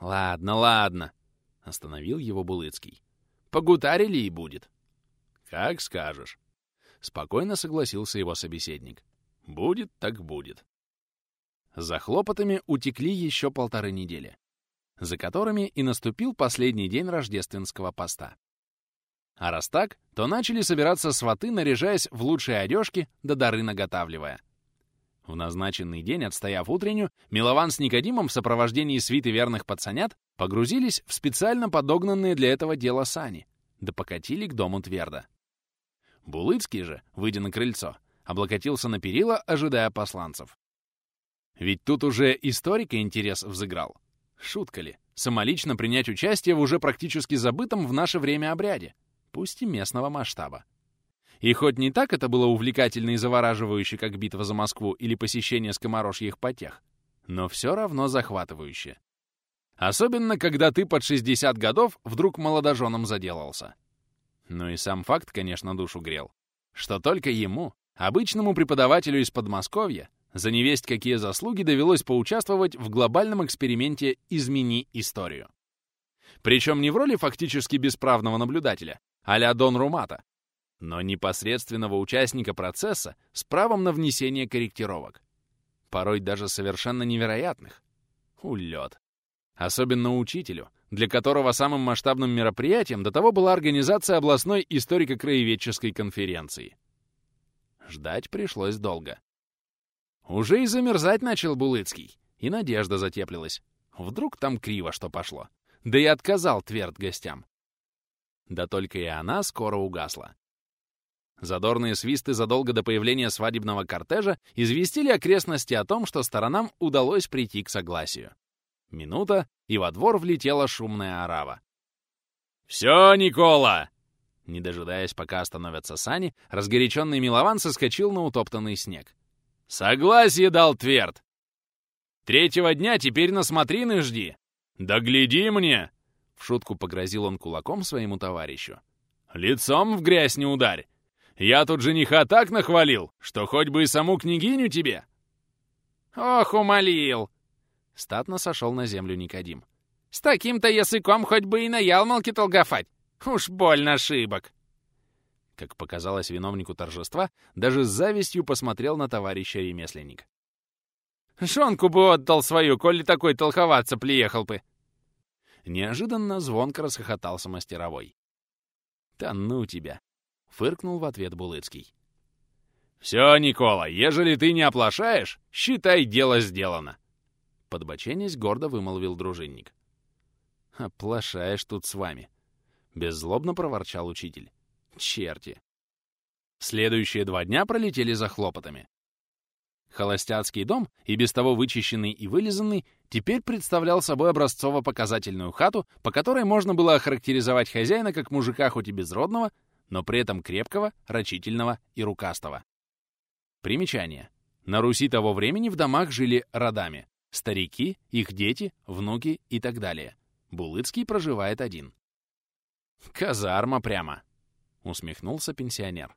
Ладно, ладно, — остановил его Булыцкий. Погутарили и будет. Как скажешь. Спокойно согласился его собеседник. Будет так будет. За хлопотами утекли еще полторы недели за которыми и наступил последний день рождественского поста. А раз так, то начали собираться сваты, наряжаясь в лучшие одежки да дары наготавливая. В назначенный день, отстояв утреннюю, Милован с Никодимом в сопровождении свиты верных пацанят погрузились в специально подогнанные для этого дела сани, да покатили к дому твердо. Булыцкий же, выйдя на крыльцо, облокотился на перила, ожидая посланцев. Ведь тут уже историка интерес взыграл. Шутка ли? Самолично принять участие в уже практически забытом в наше время обряде, пусть и местного масштаба. И хоть не так это было увлекательно и завораживающе, как битва за Москву или посещение скоморожьих потех, но все равно захватывающе. Особенно, когда ты под 60 годов вдруг молодоженом заделался. Ну и сам факт, конечно, душу грел. Что только ему, обычному преподавателю из Подмосковья, за невесть какие заслуги довелось поучаствовать в глобальном эксперименте «Измени историю». Причем не в роли фактически бесправного наблюдателя, а Дон Румата, но непосредственного участника процесса с правом на внесение корректировок. Порой даже совершенно невероятных. Улет. Особенно учителю, для которого самым масштабным мероприятием до того была организация областной историко-краеведческой конференции. Ждать пришлось долго. Уже и замерзать начал Булыцкий, и надежда затеплилась. Вдруг там криво что пошло. Да и отказал Тверд гостям. Да только и она скоро угасла. Задорные свисты задолго до появления свадебного кортежа известили окрестности о том, что сторонам удалось прийти к согласию. Минута, и во двор влетела шумная орава. «Все, Никола!» Не дожидаясь, пока остановятся сани, разгоряченный Милован соскочил на утоптанный снег. Согласие дал Тверд. Третьего дня теперь на смотрины жди. Да гляди мне! В шутку погрозил он кулаком своему товарищу. Лицом в грязь не ударь. Я тут жениха так нахвалил, что хоть бы и саму княгиню тебе. Ох, умолил! Статно сошел на землю Никодим. С таким-то языком хоть бы и на ялмалке толгафать. Уж больно ошибок. Как показалось виновнику торжества, даже с завистью посмотрел на товарища ремесленник. «Шонку бы отдал свою, коли такой толковаться приехал бы!» Неожиданно звонко расхохотался мастеровой. «Да ну тебя!» — фыркнул в ответ Булыцкий. «Все, Никола, ежели ты не оплошаешь, считай, дело сделано!» Подбоченясь, гордо вымолвил дружинник. Оплошаешь тут с вами. Беззлобно проворчал учитель. Черти. Следующие два дня пролетели за хлопотами. Холостяцкий дом, и без того вычищенный и вылизанный, теперь представлял собой образцово-показательную хату, по которой можно было охарактеризовать хозяина как мужика хоть и безродного, но при этом крепкого, рачительного и рукастого. Примечание. На Руси того времени в домах жили родами. Старики, их дети, внуки и так далее. Булыцкий проживает один. «Казарма прямо», — усмехнулся пенсионер.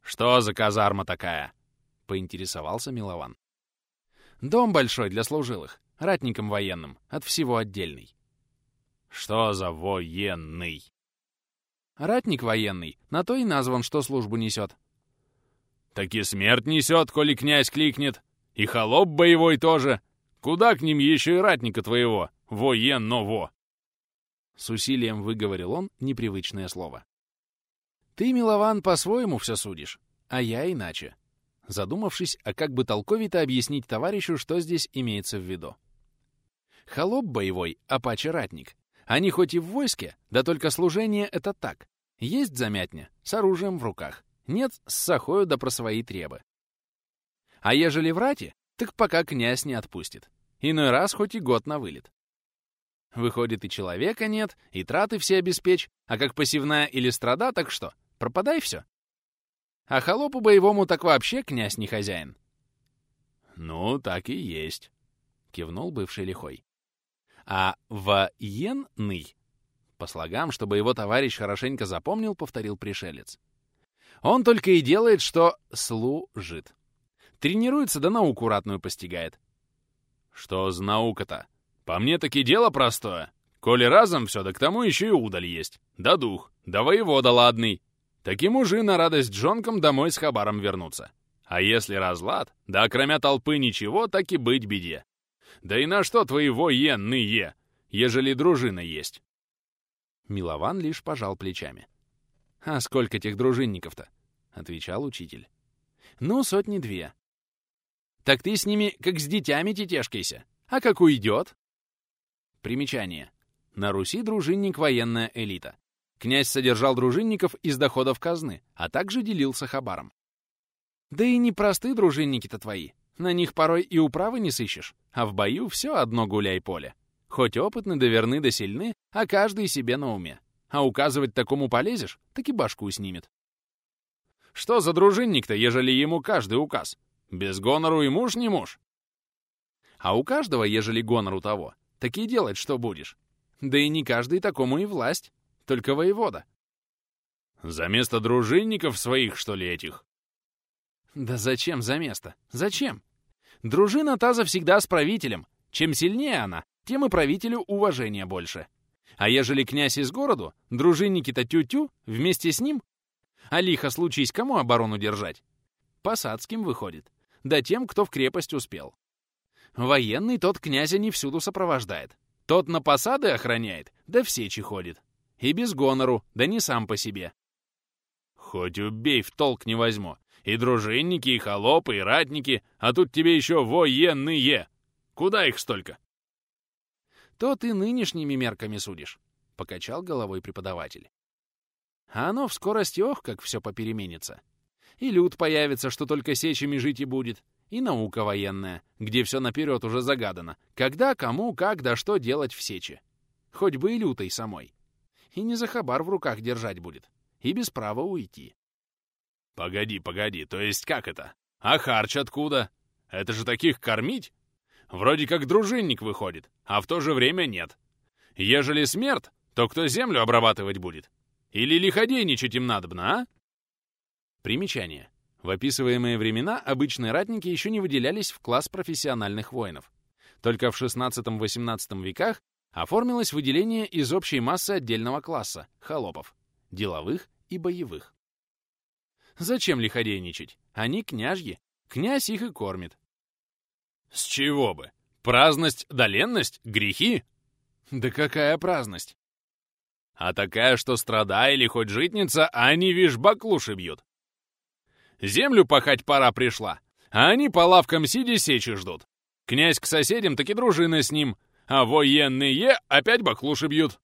«Что за казарма такая?» — поинтересовался Милован. «Дом большой для служилых, ратникам военным, от всего отдельный». «Что за военный?» «Ратник военный, на то и назван, что службу несет». «Так и смерть несет, коли князь кликнет, и холоп боевой тоже. Куда к ним еще и ратника твоего, военного?» С усилием выговорил он непривычное слово. «Ты, Милован, по-своему все судишь, а я иначе задумавшись, а как бы толковито объяснить товарищу, что здесь имеется в виду. Холоп боевой, апаче ратник. Они хоть и в войске, да только служение — это так. Есть замятня, с оружием в руках. Нет, с сахою да про свои требы. А ежели в рате, так пока князь не отпустит. Иной раз хоть и год на вылет. Выходит, и человека нет, и траты все обеспечь, а как посевная или страда, так что, пропадай все. А холопу боевому так вообще князь не хозяин. «Ну, так и есть», — кивнул бывший лихой. А военный, по слогам, чтобы его товарищ хорошенько запомнил, повторил пришелец. Он только и делает, что служит. Тренируется да науку ратную постигает. Что за наука-то? По мне таки дело простое. Коли разом все, да к тому еще и удаль есть. Да дух, да воевода ладный. Так и мужи на радость жонкам домой с хабаром вернутся. А если разлад, да кроме толпы ничего, так и быть беде. Да и на что твои военные, ежели дружина есть?» Милован лишь пожал плечами. «А сколько этих дружинников-то?» — отвечал учитель. «Ну, сотни две». «Так ты с ними как с детьми тетешкайся. А как уйдет?» Примечание. На Руси дружинник — военная элита. Князь содержал дружинников из доходов казны, а также делился хабаром. Да и не простые дружинники-то твои. На них порой и управы не сыщешь, а в бою все одно гуляй поле. Хоть опытны да верны да сильны, а каждый себе на уме. А указывать такому полезешь, так и башку снимет. Что за дружинник-то, ежели ему каждый указ? Без гонору и муж не муж. А у каждого, ежели гонор у того, так и делать что будешь. Да и не каждый такому и власть только воевода. За место дружинников своих, что ли, этих? Да зачем за место? Зачем? Дружина та завсегда с правителем. Чем сильнее она, тем и правителю уважения больше. А ежели князь из городу, дружинники-то тю-тю, вместе с ним? А лихо случись кому оборону держать? Посадским выходит. Да тем, кто в крепость успел. Военный тот князя не всюду сопровождает. Тот на посады охраняет, да в сечи ходит. И без гонору, да не сам по себе. Хоть убей, в толк не возьму. И дружинники, и холопы, и ратники, а тут тебе еще военные. Куда их столько? То ты нынешними мерками судишь, — покачал головой преподаватель. А оно в скорости, ох, как все попеременится. И люд появится, что только сечами жить и будет, и наука военная, где все наперед уже загадано, когда, кому, как, да что делать в сече. Хоть бы и лютой самой и не за хабар в руках держать будет, и без права уйти. Погоди, погоди, то есть как это? А харч откуда? Это же таких кормить? Вроде как дружинник выходит, а в то же время нет. Ежели смерть, то кто землю обрабатывать будет? Или лиходейничать им надобно, а? Примечание. В описываемые времена обычные ратники еще не выделялись в класс профессиональных воинов. Только в XVI-XVIII веках оформилось выделение из общей массы отдельного класса — холопов, деловых и боевых. Зачем лиходейничать? Они княжьи. Князь их и кормит. С чего бы? Праздность, доленность, грехи? Да какая праздность? А такая, что страда или хоть житница, они, вишь, баклуши бьют. Землю пахать пора пришла, а они по лавкам сидя сечи ждут. Князь к соседям, так и дружина с ним — а военные опять баклуши бьют.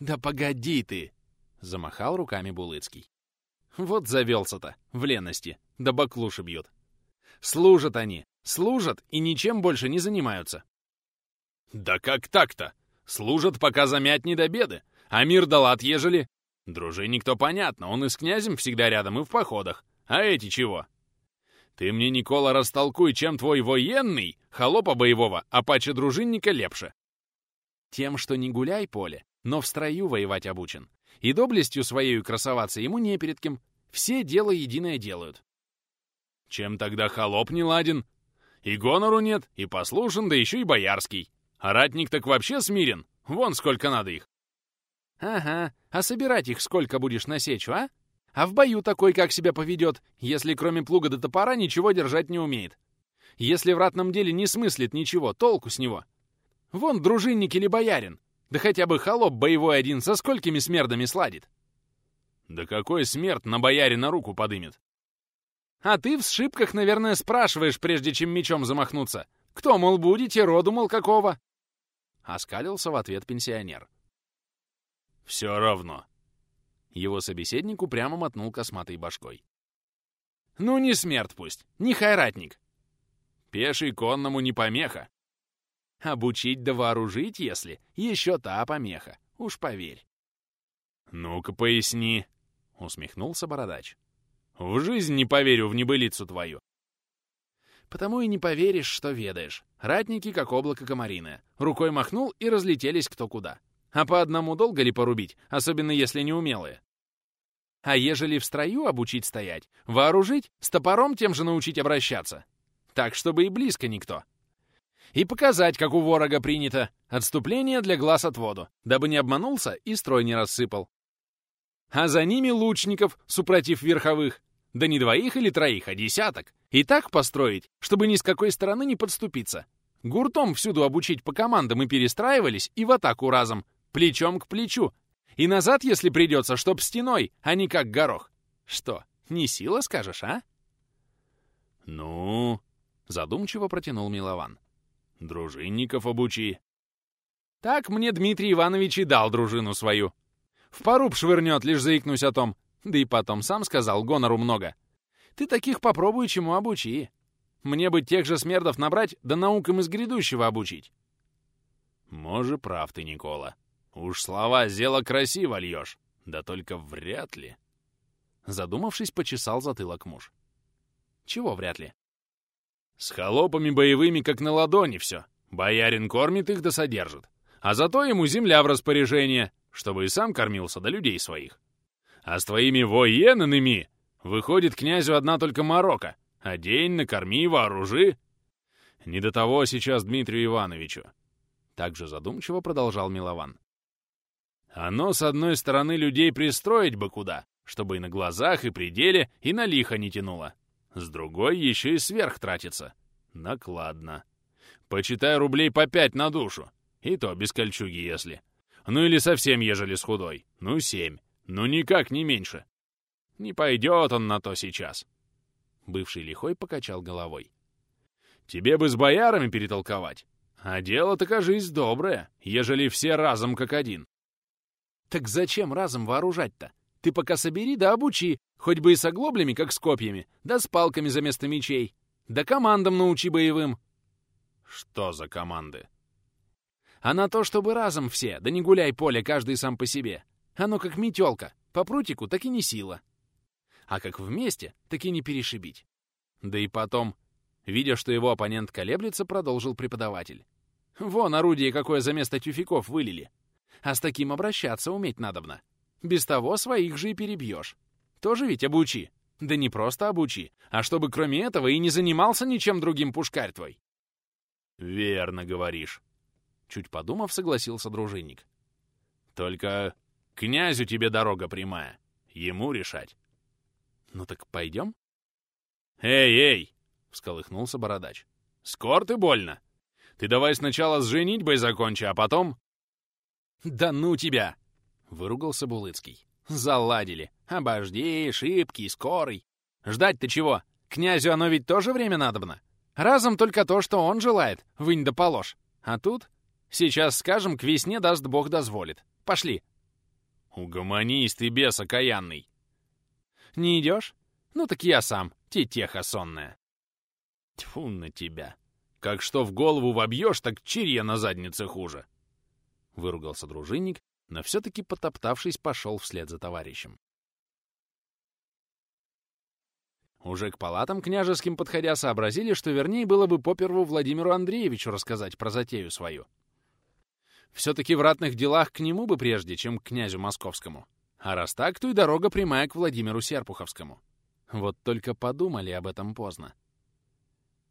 «Да погоди ты!» — замахал руками Булыцкий. «Вот завелся-то, в лености, да баклуши бьют. Служат они, служат и ничем больше не занимаются». «Да как так-то? Служат, пока замять не до беды, а мир да лад ежели. Дружинник-то понятно, он и с князем всегда рядом, и в походах. А эти чего? Ты мне, Никола, растолкуй, чем твой военный, холопа боевого, а паче дружинника лепше. Тем, что не гуляй поле, но в строю воевать обучен. И доблестью своей красоваться ему не перед кем. Все дело единое делают. Чем тогда холоп не ладен? И гонору нет, и послушен, да еще и боярский. А ратник так вообще смирен. Вон сколько надо их. Ага, а собирать их сколько будешь на сечу, а? А в бою такой как себя поведет, если кроме плуга до топора ничего держать не умеет? Если в ратном деле не смыслит ничего, толку с него? Вон дружинник или боярин. Да хотя бы холоп боевой один со сколькими смердами сладит? Да какой смерть на боярина руку подымет? А ты в сшибках, наверное, спрашиваешь, прежде чем мечом замахнуться. Кто, мол, будете, роду, мол, какого? Оскалился в ответ пенсионер. Все равно. Его собеседник упрямо мотнул косматой башкой. Ну, не смерть пусть, не хайратник. Пеший конному не помеха. Обучить да вооружить, если, еще та помеха, уж поверь. «Ну-ка, поясни», — усмехнулся бородач. «В жизнь не поверю в небылицу твою». «Потому и не поверишь, что ведаешь. Ратники, как облако комариное. Рукой махнул и разлетелись кто куда. А по одному долго ли порубить, особенно если не умелые? А ежели в строю обучить стоять, вооружить, с топором тем же научить обращаться. Так, чтобы и близко никто. И показать, как у ворога принято, отступление для глаз от воду, дабы не обманулся и строй не рассыпал. А за ними лучников, супротив верховых, да не двоих или троих, а десяток. И так построить, чтобы ни с какой стороны не подступиться. Гуртом всюду обучить по командам и перестраивались, и в атаку разом, плечом к плечу, и назад, если придется, чтоб стеной, а не как горох. Что, не сила, скажешь, а? Ну, задумчиво протянул Милован. Дружинников обучи. Так мне Дмитрий Иванович и дал дружину свою. В поруб швырнет, лишь заикнусь о том. Да и потом сам сказал, гонору много. Ты таких попробуй чему обучи. Мне бы тех же смердов набрать, да наукам из грядущего обучить. Може, прав ты, Никола. Уж слова зело красиво льешь, да только вряд ли. Задумавшись, почесал затылок муж. Чего вряд ли? С холопами боевыми, как на ладони все. Боярин кормит их да содержит. А зато ему земля в распоряжение, чтобы и сам кормился до людей своих. А с твоими военными выходит князю одна только морока. А день накорми, вооружи. Не до того сейчас Дмитрию Ивановичу. Также задумчиво продолжал Милован. Оно, с одной стороны, людей пристроить бы куда, чтобы и на глазах, и при деле, и на лихо не тянуло. С другой еще и сверх тратится. Накладно. Почитай рублей по пять на душу. И то без кольчуги, если. Ну или совсем, ежели с худой. Ну, семь. Ну, никак не меньше. Не пойдет он на то сейчас. Бывший лихой покачал головой. Тебе бы с боярами перетолковать. А дело-то, кажись, доброе, ежели все разом как один. Так зачем разом вооружать-то? Ты пока собери да обучи, хоть бы и с оглоблями, как с копьями, да с палками за место мечей. Да командам научи боевым. Что за команды? А на то, чтобы разом все, да не гуляй поле, каждый сам по себе. Оно как метелка, по прутику так и не сила. А как вместе, так и не перешибить. Да и потом, видя, что его оппонент колеблется, продолжил преподаватель. Вон орудие какое за место тюфяков вылили. А с таким обращаться уметь надобно. Без того своих же и перебьешь. Тоже ведь обучи. Да не просто обучи, а чтобы кроме этого и не занимался ничем другим пушкарь твой. Верно говоришь. Чуть подумав, согласился дружинник. Только князю тебе дорога прямая. Ему решать. Ну так пойдем? Эй, эй! Всколыхнулся бородач. Скор ты больно. Ты давай сначала с женитьбой закончи, а потом... «Да ну тебя!» — выругался Булыцкий. «Заладили. Обожди, шибкий, скорый. Ждать-то чего? Князю оно ведь тоже время надобно. Разом только то, что он желает, вынь да положь. А тут Сейчас скажем, к весне даст бог дозволит. Пошли. Угомонись ты, бес окаянный. Не идешь? Ну так я сам, тетеха сонная. Тьфу на тебя. Как что в голову вобьешь, так чирья на заднице хуже. Выругался дружинник, но все-таки, потоптавшись, пошел вслед за товарищем. Уже к палатам княжеским подходя сообразили, что вернее было бы поперву Владимиру Андреевичу рассказать про затею свою. Все-таки в ратных делах к нему бы прежде, чем к князю московскому. А раз так, то и дорога прямая к Владимиру Серпуховскому. Вот только подумали об этом поздно.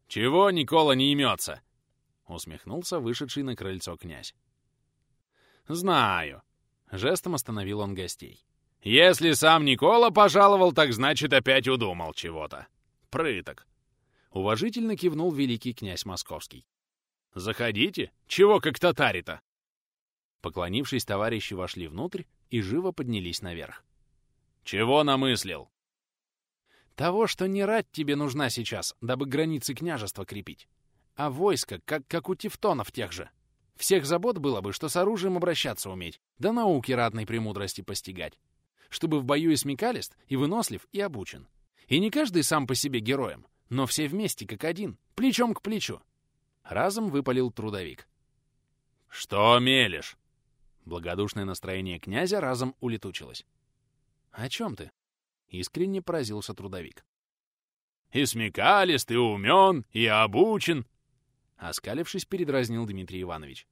«Чего Никола не имется?» — усмехнулся вышедший на крыльцо князь. «Знаю», — жестом остановил он гостей. Если сам Никола пожаловал, так значит опять удумал чего-то. Прыток. Уважительно кивнул великий князь Московский. «Заходите. Чего как татари-то?» Поклонившись, товарищи вошли внутрь и живо поднялись наверх. «Чего намыслил?» «Того, что не рать тебе нужна сейчас, дабы границы княжества крепить, а войско, как, как у тевтонов тех же. Всех забот было бы, что с оружием обращаться уметь, да науки ратной премудрости постигать чтобы в бою и смекалист, и вынослив, и обучен. И не каждый сам по себе героем, но все вместе, как один, плечом к плечу. Разом выпалил трудовик. «Что мелешь?» Благодушное настроение князя разом улетучилось. «О чем ты?» — искренне поразился трудовик. «И смекалист, и умен, и обучен!» Оскалившись, передразнил Дмитрий Иванович.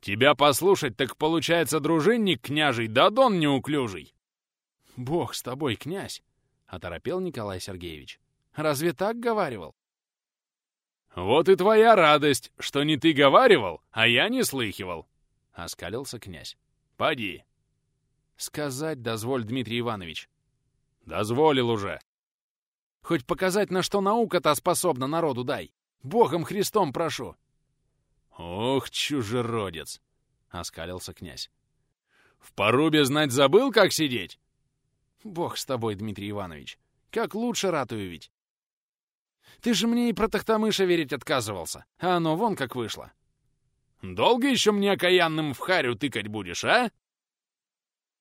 «Тебя послушать, так получается дружинник княжий, да дон неуклюжий!» «Бог с тобой, князь!» — оторопел Николай Сергеевич. «Разве так говаривал?» «Вот и твоя радость, что не ты говаривал, а я не слыхивал!» — оскалился князь. «Поди!» «Сказать дозволь, Дмитрий Иванович!» «Дозволил уже!» «Хоть показать, на что наука-то способна народу дай! Богом Христом прошу!» «Ох, чужеродец!» — оскалился князь. «В порубе знать забыл, как сидеть? Бог с тобой, Дмитрий Иванович. Как лучше ратую ведь. Ты же мне и про Тахтамыша верить отказывался, а оно вон как вышло. Долго еще мне окаянным в харю тыкать будешь, а?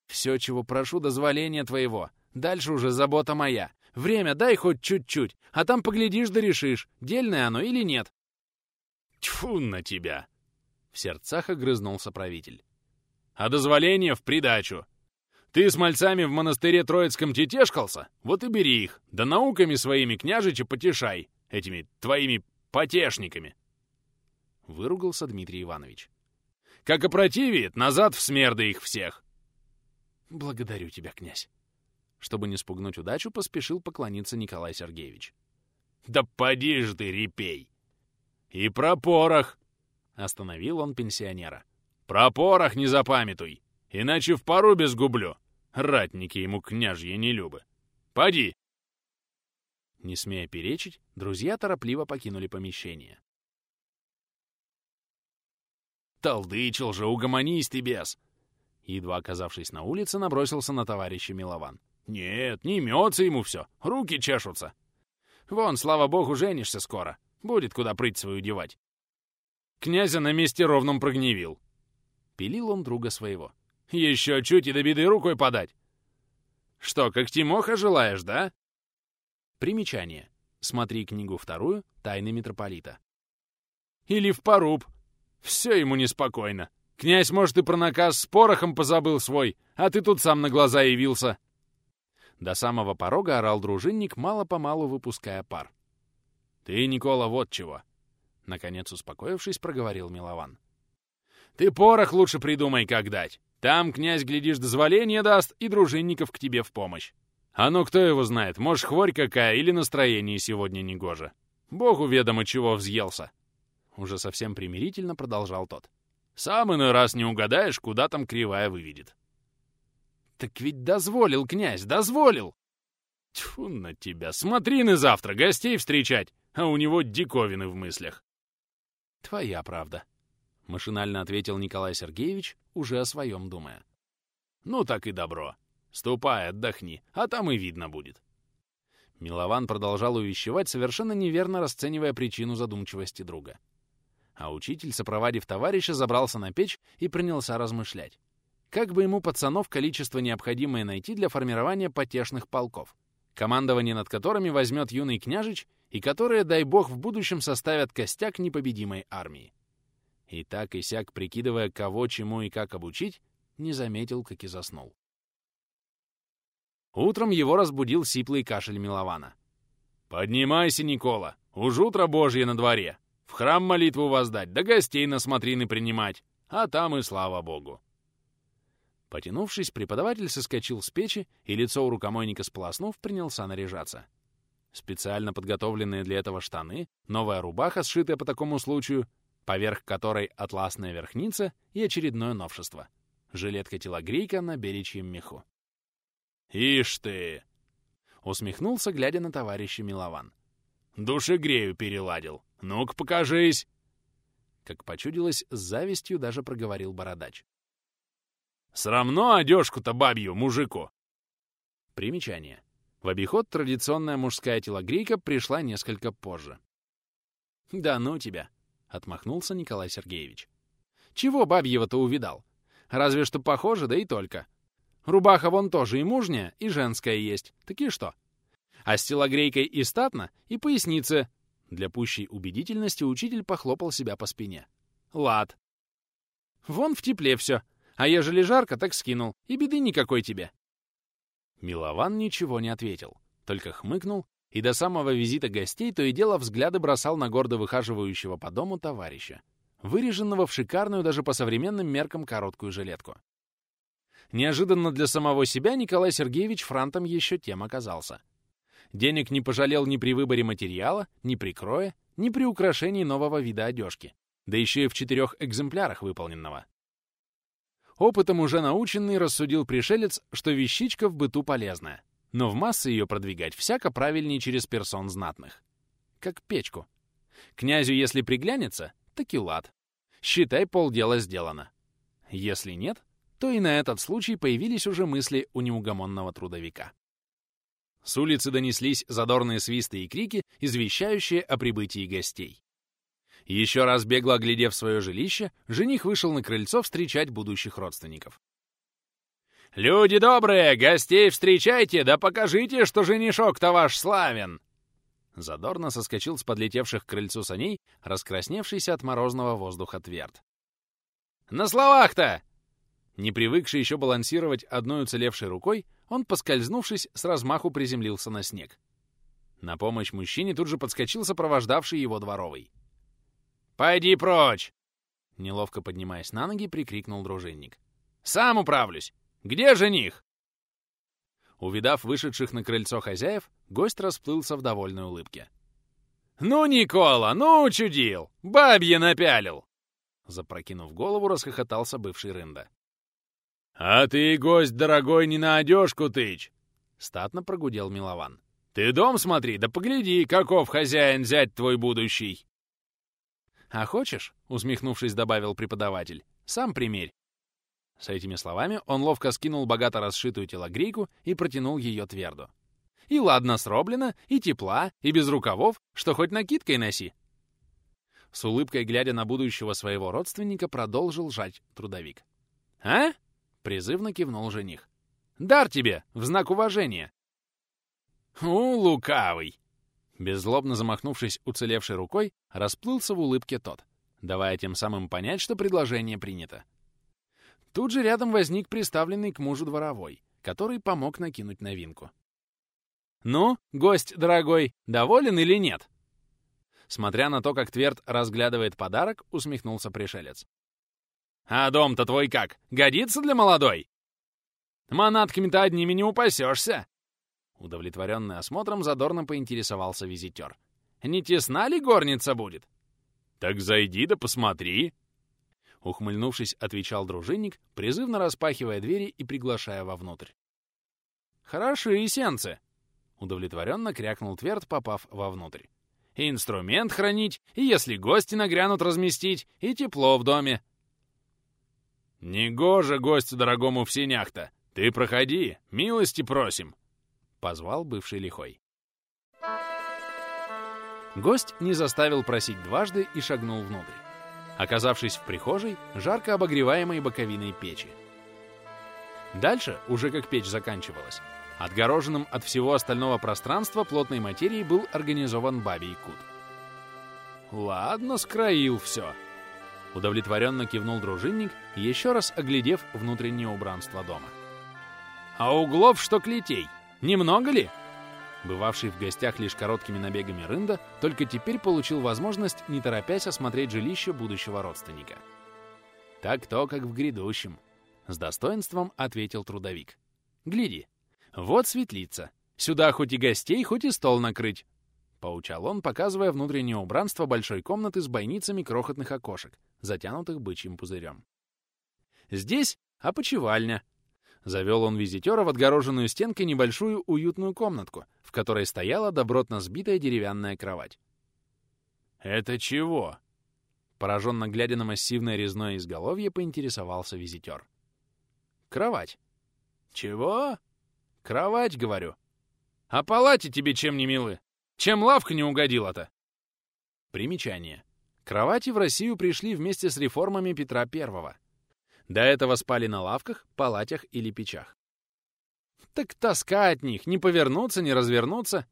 Все, чего прошу, дозволения твоего. Дальше уже забота моя. Время дай хоть чуть-чуть, а там поглядишь да решишь, дельное оно или нет. Тьфу на тебя! В сердцах огрызнулся правитель. А дозволение в придачу. Ты с мальцами в монастыре Троицком тетешкался? Вот и бери их, да науками своими княжича потешай, этими твоими потешниками. Выругался Дмитрий Иванович. Как опротивит, назад в смерды их всех. Благодарю тебя, князь. Чтобы не спугнуть удачу, поспешил поклониться Николай Сергеевич. Да поди ж ты, репей! И про порох! Остановил он пенсионера. Про порох не запамятуй! Иначе в пару без гублю. Ратники ему княжьи не любы. Поди!» Не смея перечить, друзья торопливо покинули помещение. «Толдычил же, угомонись ты, бес!» Едва оказавшись на улице, набросился на товарища Милован. «Нет, не имется ему все, руки чешутся. Вон, слава богу, женишься скоро. Будет куда прыть свою девать». Князя на месте ровном прогневил. Пилил он друга своего. Еще чуть и до беды рукой подать. Что, как Тимоха желаешь, да? Примечание. Смотри книгу вторую «Тайны митрополита». Или в поруб. Все ему неспокойно. Князь, может, и про наказ с порохом позабыл свой, а ты тут сам на глаза явился. До самого порога орал дружинник, мало-помалу выпуская пар. «Ты, Никола, вот чего!» Наконец, успокоившись, проговорил Милован. «Ты порох лучше придумай, как дать. Там князь, глядишь, дозволение даст и дружинников к тебе в помощь. А ну кто его знает, может, хворь какая или настроение сегодня негоже. Богу ведомо, чего взъелся. Уже совсем примирительно продолжал тот. Сам иной раз не угадаешь, куда там кривая выведет. Так ведь дозволил, князь, дозволил! Тьфу на тебя, смотри на завтра, гостей встречать, а у него диковины в мыслях. Твоя правда. Машинально ответил Николай Сергеевич, уже о своем думая. «Ну так и добро. Ступай, отдохни, а там и видно будет». Милован продолжал увещевать, совершенно неверно расценивая причину задумчивости друга. А учитель, сопроводив товарища, забрался на печь и принялся размышлять. Как бы ему пацанов количество необходимое найти для формирования потешных полков, командование над которыми возьмет юный княжич и которые, дай бог, в будущем составят костяк непобедимой армии. И так и сяк, прикидывая, кого, чему и как обучить, не заметил, как и заснул. Утром его разбудил сиплый кашель Милована. «Поднимайся, Никола! Уж утро Божье на дворе! В храм молитву воздать, да гостей на смотрины принимать, а там и слава Богу!» Потянувшись, преподаватель соскочил с печи и, лицо у рукомойника сполоснув, принялся наряжаться. Специально подготовленные для этого штаны, новая рубаха, сшитая по такому случаю, поверх которой атласная верхница и очередное новшество — жилетка-телогрейка на беречьем меху. «Ишь ты!» — усмехнулся, глядя на товарища Милован. «Душегрею переладил. Ну-ка, покажись!» Как почудилось, с завистью даже проговорил бородач. «Срамно одежку-то бабью, мужику!» Примечание. В обиход традиционная мужская телогрейка пришла несколько позже. «Да ну тебя!» — отмахнулся Николай Сергеевич. «Чего бабьего-то увидал? Разве что похоже, да и только. Рубаха вон тоже и мужняя, и женская есть. Таки что? А с телогрейкой и статно, и поясница. Для пущей убедительности учитель похлопал себя по спине. Лад. Вон в тепле все. А ежели жарко, так скинул. И беды никакой тебе. Милован ничего не ответил, только хмыкнул и до самого визита гостей то и дело взгляды бросал на гордо выхаживающего по дому товарища, выреженного в шикарную даже по современным меркам короткую жилетку. Неожиданно для самого себя Николай Сергеевич франтом еще тем оказался. Денег не пожалел ни при выборе материала, ни при крое, ни при украшении нового вида одежки, да еще и в четырех экземплярах выполненного. Опытом уже наученный рассудил пришелец, что вещичка в быту полезная, но в массы ее продвигать всяко правильнее через персон знатных. Как печку. Князю, если приглянется, так и лад. Считай, полдела сделано. Если нет, то и на этот случай появились уже мысли у неугомонного трудовика. С улицы донеслись задорные свисты и крики, извещающие о прибытии гостей. Еще раз бегло оглядев свое жилище, жених вышел на крыльцо встречать будущих родственников. «Люди добрые, гостей встречайте, да покажите, что женишок-то ваш славен!» Задорно соскочил с подлетевших к крыльцу саней, раскрасневшийся от морозного воздуха тверд. «На словах-то!» Не привыкший еще балансировать одной уцелевшей рукой, он, поскользнувшись, с размаху приземлился на снег. На помощь мужчине тут же подскочил сопровождавший его дворовый. «Пойди прочь!» Неловко поднимаясь на ноги, прикрикнул дружинник. «Сам управлюсь! Где жених?» Увидав вышедших на крыльцо хозяев, гость расплылся в довольной улыбке. «Ну, Никола, ну учудил! Бабье напялил!» Запрокинув голову, расхохотался бывший рында. «А ты, гость дорогой, не на одежку тычь!» Статно прогудел Милован. «Ты дом смотри, да погляди, каков хозяин зять твой будущий!» «А хочешь?» — усмехнувшись, добавил преподаватель. «Сам примерь». С этими словами он ловко скинул богато расшитую телогрейку и протянул ее твердо. «И ладно сроблено, и тепла, и без рукавов, что хоть накидкой носи». С улыбкой, глядя на будущего своего родственника, продолжил жать трудовик. «А?» — призывно кивнул жених. «Дар тебе, в знак уважения!» «У, лукавый!» Беззлобно замахнувшись уцелевшей рукой, расплылся в улыбке тот, давая тем самым понять, что предложение принято. Тут же рядом возник приставленный к мужу дворовой, который помог накинуть новинку. «Ну, гость дорогой, доволен или нет?» Смотря на то, как Тверд разглядывает подарок, усмехнулся пришелец. «А дом-то твой как, годится для молодой?» «Манатками-то одними не упасешься!» Удовлетворенный осмотром, задорно поинтересовался визитер. «Не тесна ли горница будет?» «Так зайди да посмотри!» Ухмыльнувшись, отвечал дружинник, призывно распахивая двери и приглашая вовнутрь. «Хороши сенцы!» Удовлетворенно крякнул Тверд, попав вовнутрь. «И инструмент хранить, и если гости нагрянут разместить, и тепло в доме». «Негоже гостю дорогому в сенях-то! Ты проходи, милости просим!» Позвал бывший лихой. Гость не заставил просить дважды и шагнул внутрь. оказавшись в прихожей, жарко обогреваемой боковиной печи. Дальше, уже как печь заканчивалась, отгороженным от всего остального пространства плотной материи был организован бабий кут. «Ладно, скроил все», — удовлетворенно кивнул дружинник, еще раз оглядев внутреннее убранство дома. «А углов что клетей? Немного ли?» Бывавший в гостях лишь короткими набегами рында, только теперь получил возможность, не торопясь, осмотреть жилище будущего родственника. «Так то, как в грядущем», — с достоинством ответил трудовик. «Гляди, вот светлица. Сюда хоть и гостей, хоть и стол накрыть», — поучал он, показывая внутреннее убранство большой комнаты с бойницами крохотных окошек, затянутых бычьим пузырем. «Здесь опочивальня, Завел он визитера в отгороженную стенкой небольшую уютную комнатку, в которой стояла добротно сбитая деревянная кровать. «Это чего?» Пораженно глядя на массивное резное изголовье, поинтересовался визитер. «Кровать». «Чего?» «Кровать, говорю». «А палате тебе чем не милы? Чем лавка не угодила-то?» Примечание. Кровати в Россию пришли вместе с реформами Петра I. До этого спали на лавках, палатях или печах. Так тоска от них, не повернуться, не развернуться.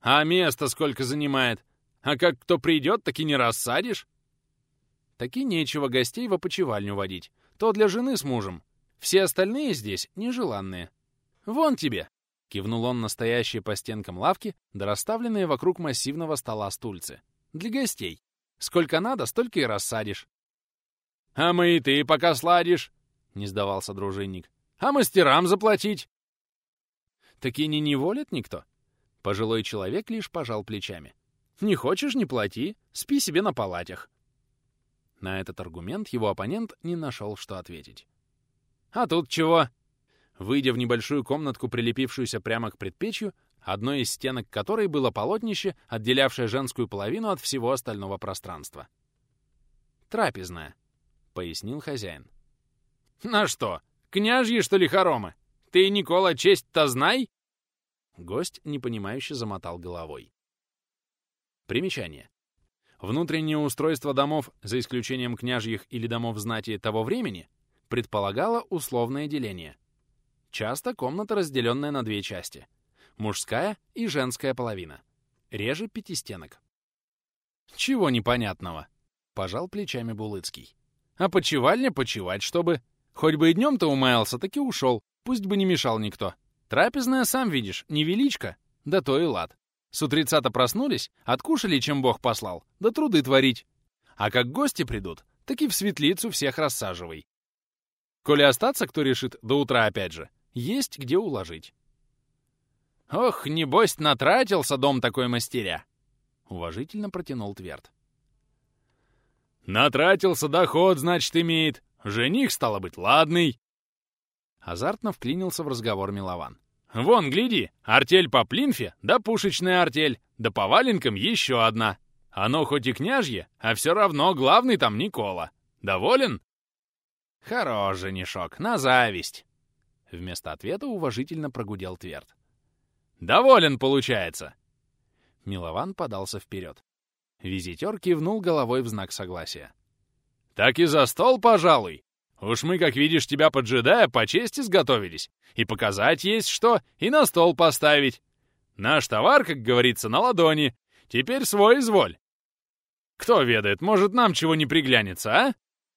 А место сколько занимает? А как кто придет, так и не рассадишь. Таки нечего гостей в опочивальню водить. То для жены с мужем. Все остальные здесь нежеланные. Вон тебе!» — кивнул он настоящие по стенкам лавки, да расставленные вокруг массивного стола стульцы. «Для гостей. Сколько надо, столько и рассадишь. «А мы и ты пока сладишь», — не сдавался дружинник. «А мастерам заплатить?» «Таки не неволит никто?» Пожилой человек лишь пожал плечами. «Не хочешь — не плати, спи себе на палатях». На этот аргумент его оппонент не нашел, что ответить. «А тут чего?» Выйдя в небольшую комнатку, прилепившуюся прямо к предпечью, одной из стенок которой было полотнище, отделявшее женскую половину от всего остального пространства. Трапезная. — пояснил хозяин. «На что, княжьи, что ли, хоромы? Ты, Никола, честь-то знай?» Гость, непонимающе, замотал головой. Примечание. Внутреннее устройство домов, за исключением княжьих или домов знати того времени, предполагало условное деление. Часто комната, разделенная на две части — мужская и женская половина, реже пятистенок. «Чего непонятного?» — пожал плечами Булыцкий. А почевальня почевать, чтобы... Хоть бы и днем-то умаялся, так и ушел. Пусть бы не мешал никто. Трапезная, сам видишь, невеличко. Да то и лад. С утреца-то проснулись, откушали, чем Бог послал, да труды творить. А как гости придут, так и в светлицу всех рассаживай. Коли остаться, кто решит, до утра опять же, есть где уложить. «Ох, небось, натратился дом такой мастеря!» — уважительно протянул Тверд. Натратился доход, значит, имеет. Жених, стало быть, ладный. Азартно вклинился в разговор Милован. Вон, гляди, артель по плинфе, да пушечная артель, да по валенкам еще одна. Оно хоть и княжье, а все равно главный там Никола. Доволен? Хорош женишок, на зависть. Вместо ответа уважительно прогудел Тверд. «Доволен, получается!» Милован подался вперед. Визитер кивнул головой в знак согласия. «Так и за стол, пожалуй. Уж мы, как видишь, тебя поджидая, по чести сготовились. И показать есть что, и на стол поставить. Наш товар, как говорится, на ладони. Теперь свой изволь. Кто ведает, может, нам чего не приглянется, а?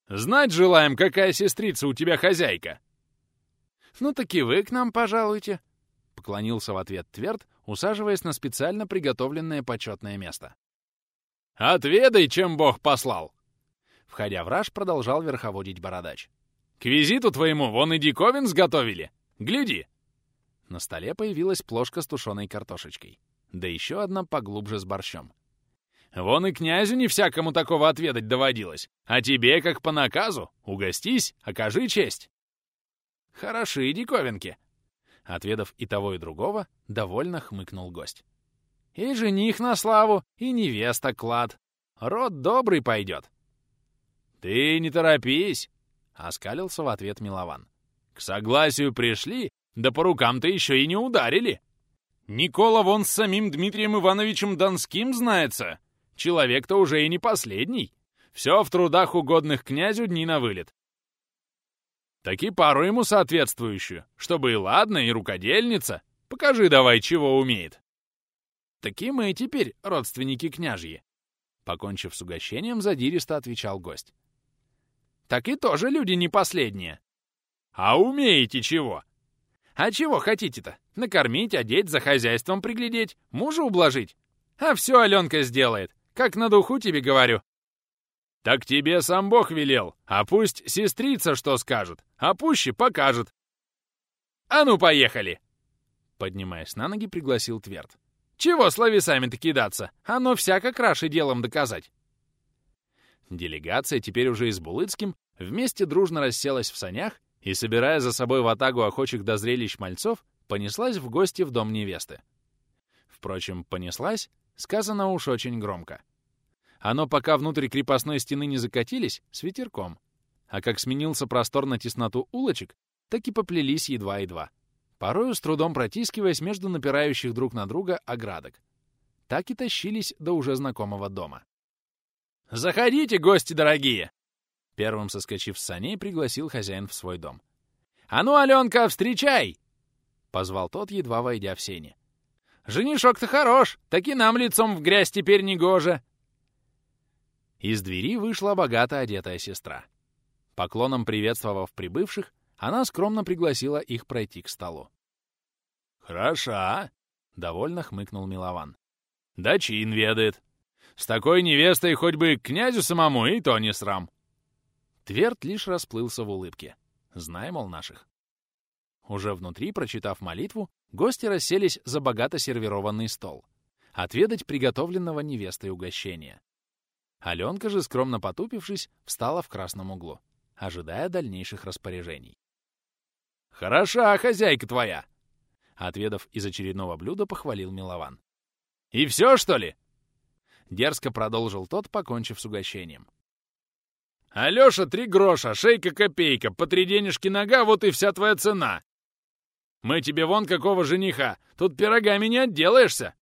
Знать желаем, какая сестрица у тебя хозяйка». «Ну так и вы к нам пожалуйте», — поклонился в ответ Тверд, усаживаясь на специально приготовленное почетное место. «Отведай, чем Бог послал!» Входя в раж, продолжал верховодить бородач. «К визиту твоему вон и диковин сготовили! Гляди!» На столе появилась плошка с тушеной картошечкой. Да еще одна поглубже с борщом. «Вон и князю не всякому такого отведать доводилось. А тебе, как по наказу, угостись, окажи честь!» «Хороши диковинки!» Отведав и того, и другого, довольно хмыкнул гость. И жених на славу, и невеста клад. Род добрый пойдет. Ты не торопись, — оскалился в ответ Милован. К согласию пришли, да по рукам-то еще и не ударили. Никола вон с самим Дмитрием Ивановичем Донским знается. Человек-то уже и не последний. Все в трудах угодных князю дни на вылет. Таки пару ему соответствующую, чтобы и ладно, и рукодельница. Покажи давай, чего умеет. Таки мы и теперь родственники княжьи. Покончив с угощением, задиристо отвечал гость. Так и тоже люди не последние. А умеете чего? А чего хотите-то? Накормить, одеть, за хозяйством приглядеть, мужа ублажить? А все Аленка сделает, как на духу тебе говорю. Так тебе сам Бог велел, а пусть сестрица что скажет, а пуще покажет. А ну, поехали!» Поднимаясь на ноги, пригласил Тверд. «Чего словесами-то кидаться? Оно всяко краше делом доказать!» Делегация, теперь уже и с Булыцким, вместе дружно расселась в санях и, собирая за собой ватагу охочих до зрелищ мальцов, понеслась в гости в дом невесты. Впрочем, понеслась, сказано уж очень громко. Оно пока внутрь крепостной стены не закатились, с ветерком. А как сменился простор на тесноту улочек, так и поплелись едва-едва. Порою с трудом протискиваясь между напирающих друг на друга оградок. Так и тащились до уже знакомого дома. «Заходите, гости дорогие!» Первым соскочив с саней, пригласил хозяин в свой дом. «А ну, Аленка, встречай!» Позвал тот, едва войдя в сени. «Женишок-то хорош, таки нам лицом в грязь теперь не гоже!» Из двери вышла богато одетая сестра. Поклоном приветствовав прибывших, она скромно пригласила их пройти к столу. «Хороша!» — довольно хмыкнул Милован. «Да чин ведает. С такой невестой хоть бы князю самому и то не срам». Тверд лишь расплылся в улыбке. Знай, мол, наших. Уже внутри, прочитав молитву, гости расселись за богато сервированный стол. Отведать приготовленного невестой угощения. Аленка же, скромно потупившись, встала в красном углу, ожидая дальнейших распоряжений. «Хороша хозяйка твоя!» Отведав из очередного блюда, похвалил Милован. «И все, что ли?» Дерзко продолжил тот, покончив с угощением. «Алеша, три гроша, шейка копейка, по три денежки нога, вот и вся твоя цена. Мы тебе вон какого жениха, тут пирогами не отделаешься!»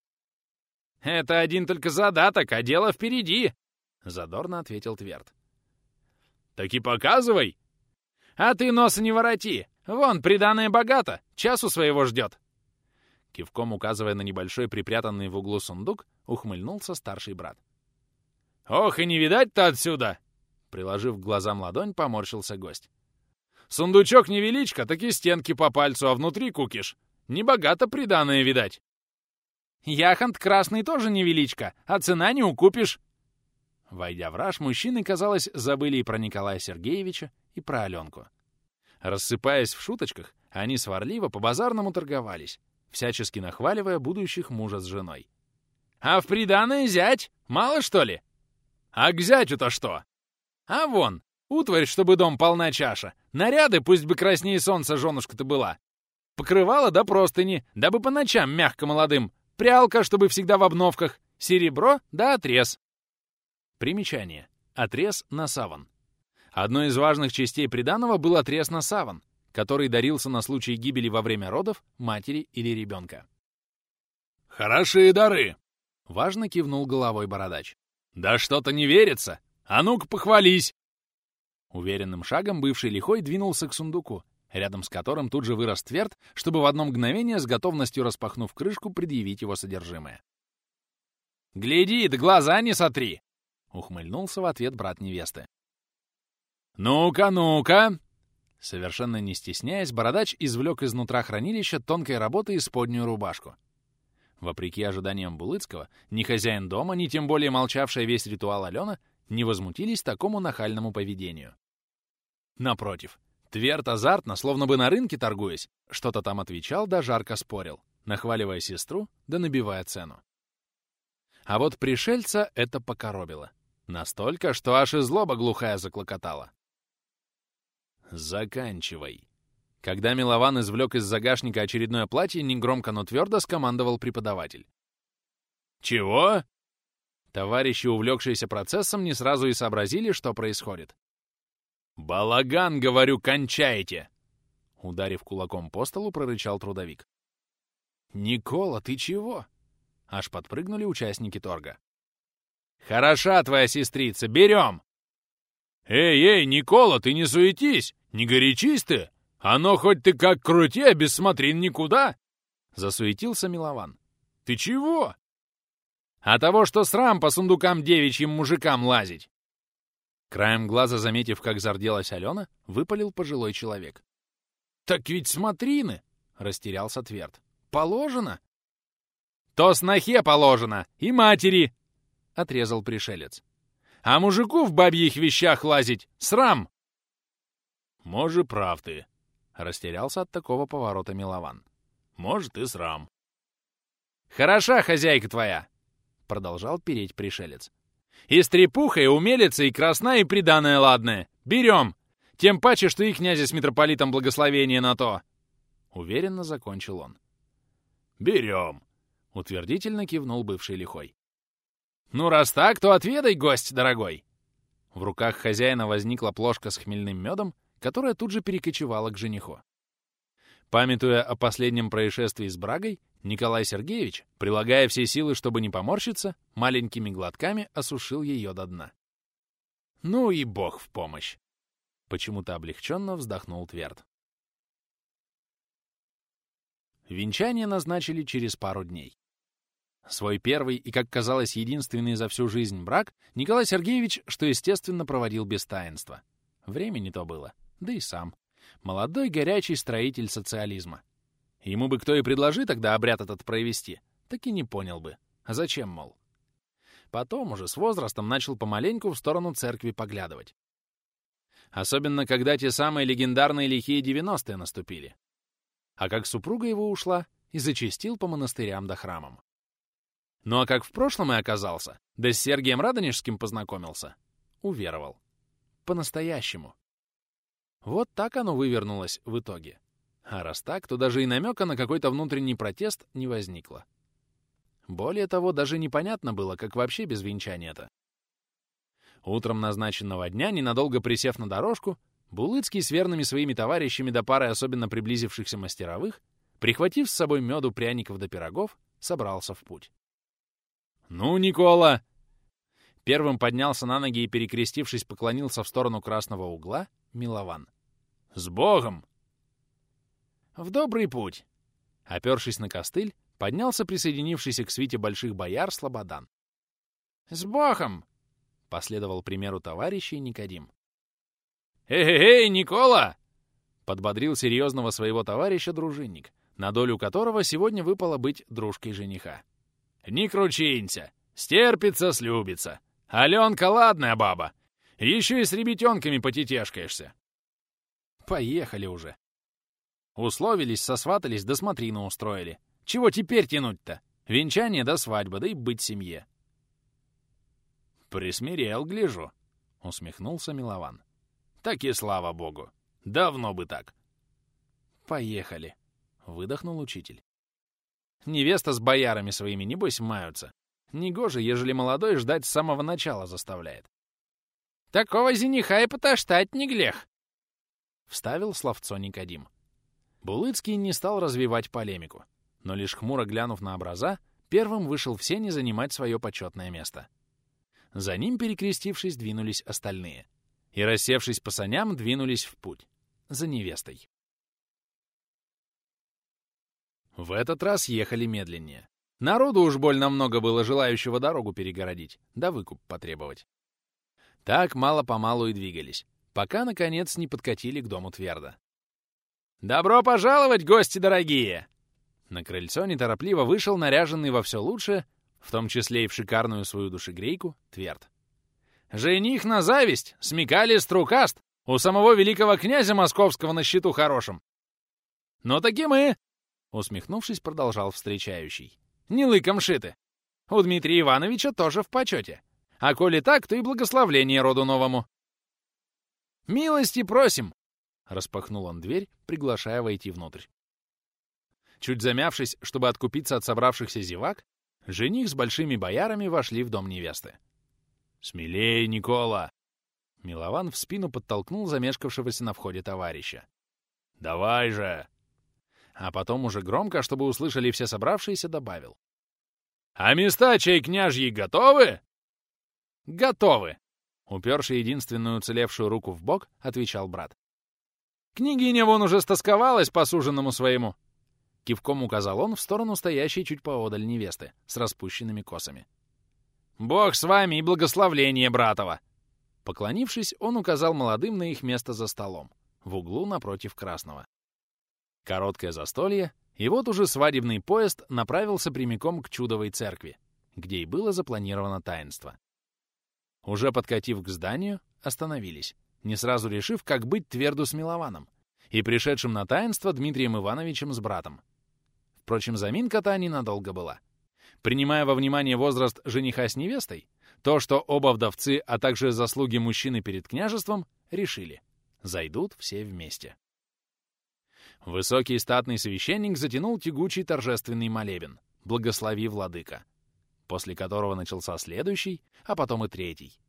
«Это один только задаток, а дело впереди!» — задорно ответил Тверд. «Так и показывай!» «А ты носа не вороти! Вон, приданное богато, часу своего ждет!» Кивком указывая на небольшой припрятанный в углу сундук, ухмыльнулся старший брат. «Ох, и не видать-то отсюда!» Приложив к глазам ладонь, поморщился гость. «Сундучок невеличко, так и стенки по пальцу, а внутри кукиш. Небогато приданное, видать!» «Яхонт красный тоже невеличко, а цена не укупишь!» Войдя в раж, мужчины, казалось, забыли и про Николая Сергеевича, и про Аленку. Рассыпаясь в шуточках, они сварливо по-базарному торговались, всячески нахваливая будущих мужа с женой. «А в приданое зять? Мало, что ли?» «А к зятю-то что?» «А вон, утварь, чтобы дом полна чаша. Наряды, пусть бы краснее солнца женушка-то была. Покрывало да простыни, дабы по ночам мягко молодым. Прялка, чтобы всегда в обновках. Серебро да отрез. Примечание. Отрез на саван. Одной из важных частей приданого был отрез на саван, который дарился на случай гибели во время родов матери или ребенка. «Хорошие дары!» — важно кивнул головой бородач. «Да что-то не верится! А ну-ка, похвались!» Уверенным шагом бывший лихой двинулся к сундуку, рядом с которым тут же вырос тверд, чтобы в одно мгновение с готовностью распахнув крышку предъявить его содержимое. «Гляди, да глаза не сотри!» Ухмыльнулся в ответ брат невесты. «Ну-ка, ну-ка!» Совершенно не стесняясь, бородач извлек изнутра хранилища тонкой работы исподнюю рубашку. Вопреки ожиданиям Булыцкого, ни хозяин дома, ни тем более молчавшая весь ритуал Алена не возмутились такому нахальному поведению. Напротив, Тверд азартно, словно бы на рынке торгуясь, что-то там отвечал да жарко спорил, нахваливая сестру да набивая цену. А вот пришельца это покоробило. Настолько, что аж и злоба глухая заклокотала. «Заканчивай». Когда Милован извлек из загашника очередное платье, негромко, но твердо скомандовал преподаватель. «Чего?» Товарищи, увлекшиеся процессом, не сразу и сообразили, что происходит. «Балаган, говорю, кончайте!» Ударив кулаком по столу, прорычал трудовик. «Никола, ты чего?» Аж подпрыгнули участники торга. «Хороша твоя сестрица, берем!» «Эй, эй, Никола, ты не суетись! Не горячись ты! Оно хоть ты как крути, а без смотрин никуда!» Засуетился Милован. «Ты чего?» «А того, что срам по сундукам девичьим мужикам лазить!» Краем глаза, заметив, как зарделась Алена, выпалил пожилой человек. «Так ведь смотрины!» — растерялся Тверд. «Положено?» «То снохе положено! И матери!» — отрезал пришелец. «А мужику в бабьих вещах лазить — срам!» «Может, прав ты!» — растерялся от такого поворота Милован. «Может, и срам!» «Хороша хозяйка твоя!» — продолжал переть пришелец. «И стрепуха, и умелица, и красна, и приданное ладное! Берем! Тем паче, что и князя с митрополитом благословение на то!» Уверенно закончил он. «Берем!» — утвердительно кивнул бывший лихой. «Ну, раз так, то отведай, гость дорогой!» В руках хозяина возникла плошка с хмельным медом, которая тут же перекочевала к жениху. Памятуя о последнем происшествии с Брагой, Николай Сергеевич, прилагая все силы, чтобы не поморщиться, маленькими глотками осушил ее до дна. «Ну и бог в помощь!» Почему-то облегченно вздохнул Тверд. Венчание назначили через пару дней. Свой первый и, как казалось, единственный за всю жизнь брак Николай Сергеевич, что естественно, проводил без таинства. Времени то было, да и сам. Молодой горячий строитель социализма. Ему бы кто и предложил тогда обряд этот провести, так и не понял бы. А зачем, мол? Потом уже с возрастом начал помаленьку в сторону церкви поглядывать. Особенно, когда те самые легендарные лихие 90-е наступили. А как супруга его ушла, и зачастил по монастырям да храмам. Ну а как в прошлом и оказался, да с Сергием Радонежским познакомился, уверовал. По-настоящему. Вот так оно вывернулось в итоге. А раз так, то даже и намека на какой-то внутренний протест не возникло. Более того, даже непонятно было, как вообще без венчания-то. Утром назначенного дня, ненадолго присев на дорожку, Булыцкий с верными своими товарищами до пары особенно приблизившихся мастеровых, прихватив с собой меду, пряников до пирогов, собрался в путь. «Ну, Никола!» Первым поднялся на ноги и, перекрестившись, поклонился в сторону красного угла Милован. «С Богом!» «В добрый путь!» Опершись на костыль, поднялся присоединившийся к свите больших бояр Слободан. «С Богом!» Последовал примеру товарищей Никодим. «Эй-эй, Никола!» Подбодрил серьезного своего товарища дружинник, на долю которого сегодня выпало быть дружкой жениха. «Не кручинься! Стерпится, слюбится! Аленка ладная баба! Еще и с ребятенками потетешкаешься!» «Поехали уже!» Условились, сосватались, да смотрину устроили. Чего теперь тянуть-то? Венчание до свадьбы, да и быть семье. «Присмирел, гляжу», — усмехнулся Милован. «Так и слава богу. Давно бы так». «Поехали», — выдохнул учитель. «Невеста с боярами своими, небось, маются. Негоже, ежели молодой ждать с самого начала заставляет». «Такого зениха и потоштать не глех», — вставил словцо Никодим. Булыцкий не стал развивать полемику, но лишь хмуро глянув на образа, первым вышел в сене занимать свое почетное место — за ним, перекрестившись, двинулись остальные. И, рассевшись по саням, двинулись в путь. За невестой. В этот раз ехали медленнее. Народу уж больно много было желающего дорогу перегородить, да выкуп потребовать. Так мало-помалу и двигались, пока, наконец, не подкатили к дому Тверда. «Добро пожаловать, гости дорогие!» На крыльцо неторопливо вышел наряженный во все лучшее в том числе и в шикарную свою душегрейку, Тверд. «Жених на зависть! Смекали струкаст! У самого великого князя московского на счету хорошим!» «Ну таки мы!» — усмехнувшись, продолжал встречающий. «Не лыком шиты! У Дмитрия Ивановича тоже в почете. А коли так, то и благословление роду новому!» «Милости просим!» — распахнул он дверь, приглашая войти внутрь. Чуть замявшись, чтобы откупиться от собравшихся зевак, Жених с большими боярами вошли в дом невесты. «Смелее, Никола!» Милован в спину подтолкнул замешкавшегося на входе товарища. «Давай же!» А потом уже громко, чтобы услышали все собравшиеся, добавил. «А места чей княжьи готовы?» «Готовы!» — Уперший единственную уцелевшую руку в бок, отвечал брат. «Княгиня вон уже стосковалась по суженому своему!» Кивком указал он в сторону стоящей чуть поодаль невесты с распущенными косами. «Бог с вами и благословление братова!» Поклонившись, он указал молодым на их место за столом, в углу напротив красного. Короткое застолье, и вот уже свадебный поезд направился прямиком к чудовой церкви, где и было запланировано таинство. Уже подкатив к зданию, остановились, не сразу решив, как быть тверду с Милованом и пришедшим на таинство Дмитрием Ивановичем с братом. Впрочем, заминка-то ненадолго была. Принимая во внимание возраст жениха с невестой, то, что оба вдовцы, а также заслуги мужчины перед княжеством, решили. Зайдут все вместе. Высокий статный священник затянул тягучий торжественный молебен «Благослови, владыка», после которого начался следующий, а потом и третий.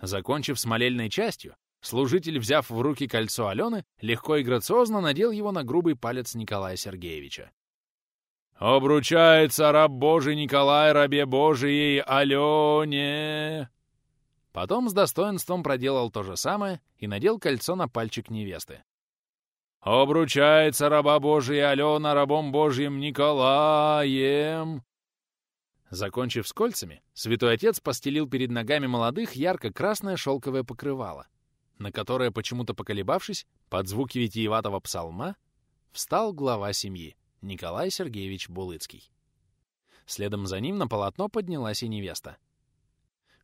Закончив с молельной частью, служитель, взяв в руки кольцо Алены, легко и грациозно надел его на грубый палец Николая Сергеевича. «Обручается раб Божий Николай рабе Божией Алене!» Потом с достоинством проделал то же самое и надел кольцо на пальчик невесты. «Обручается раба Божия Алена рабом Божьим Николаем!» Закончив с кольцами, святой отец постелил перед ногами молодых ярко-красное шелковое покрывало, на которое, почему-то поколебавшись, под звуки витиеватого псалма, встал глава семьи, Николай Сергеевич Булыцкий. Следом за ним на полотно поднялась и невеста.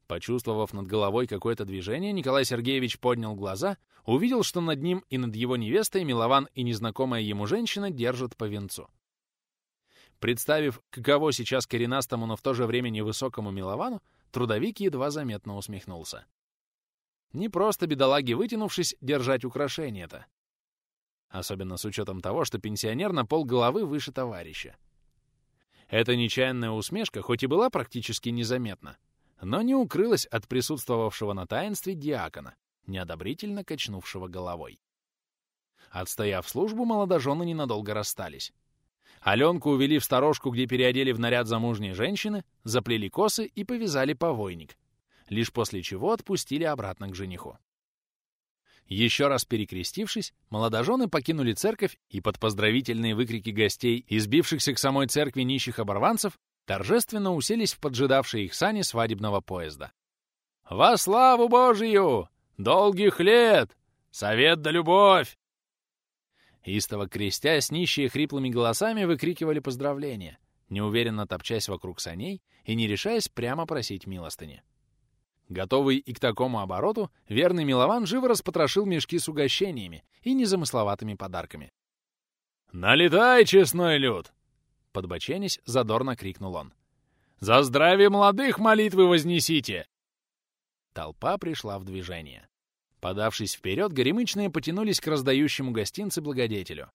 Почувствовав над головой какое-то движение, Николай Сергеевич поднял глаза, увидел, что над ним и над его невестой Милован и незнакомая ему женщина держат по венцу. Представив, каково сейчас коренастому, но в то же время невысокому Миловану, трудовик едва заметно усмехнулся. Не просто бедолаги, вытянувшись, держать украшение-то. Особенно с учетом того, что пенсионер на пол головы выше товарища. Эта нечаянная усмешка хоть и была практически незаметна, но не укрылась от присутствовавшего на таинстве диакона, неодобрительно качнувшего головой. Отстояв службу, молодожены ненадолго расстались. Аленку увели в сторожку, где переодели в наряд замужней женщины, заплели косы и повязали повойник, лишь после чего отпустили обратно к жениху. Еще раз перекрестившись, молодожены покинули церковь и под поздравительные выкрики гостей, избившихся к самой церкви нищих оборванцев, торжественно уселись в поджидавшие их сани свадебного поезда. «Во славу Божию! Долгих лет! Совет да любовь! Истово крестясь, нищие хриплыми голосами выкрикивали поздравления, неуверенно топчась вокруг саней и не решаясь прямо просить милостыни. Готовый и к такому обороту, верный Милован живо распотрошил мешки с угощениями и незамысловатыми подарками. «Налетай, честной люд!» Подбоченясь, задорно крикнул он. «За здравие молодых молитвы вознесите!» Толпа пришла в движение. Подавшись вперед, горемычные потянулись к раздающему гостинцы благодетелю.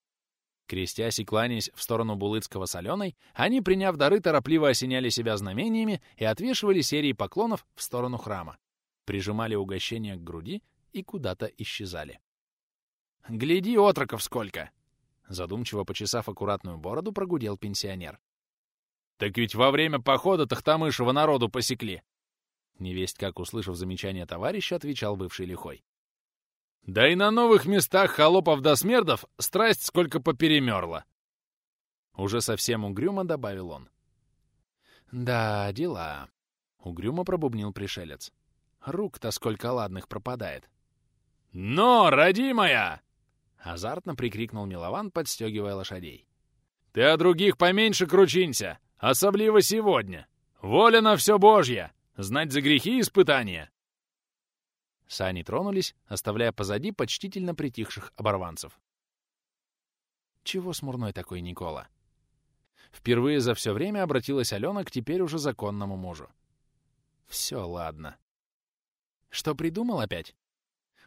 Крестясь и кланяясь в сторону Булыцкого соленой, они, приняв дары, торопливо осеняли себя знамениями и отвешивали серии поклонов в сторону храма, прижимали угощение к груди и куда-то исчезали. «Гляди, отроков сколько!» Задумчиво почесав аккуратную бороду, прогудел пенсионер. «Так ведь во время похода Тахтамышева народу посекли!» Невесть, как услышав замечание товарища, отвечал бывший лихой. Да и на новых местах холопов до смердов страсть сколько поперемерла. Уже совсем угрюмо добавил он. Да, дела. Угрюмо пробубнил пришелец. Рук-то сколько ладных пропадает. «Но, родимая!» — азартно прикрикнул Милован, подстегивая лошадей. «Ты о других поменьше кручинься, особливо сегодня. Воля на все Божья, знать за грехи испытания. Сани тронулись, оставляя позади почтительно притихших оборванцев. Чего смурной такой Никола? Впервые за все время обратилась Алена к теперь уже законному мужу. Все, ладно. Что придумал опять?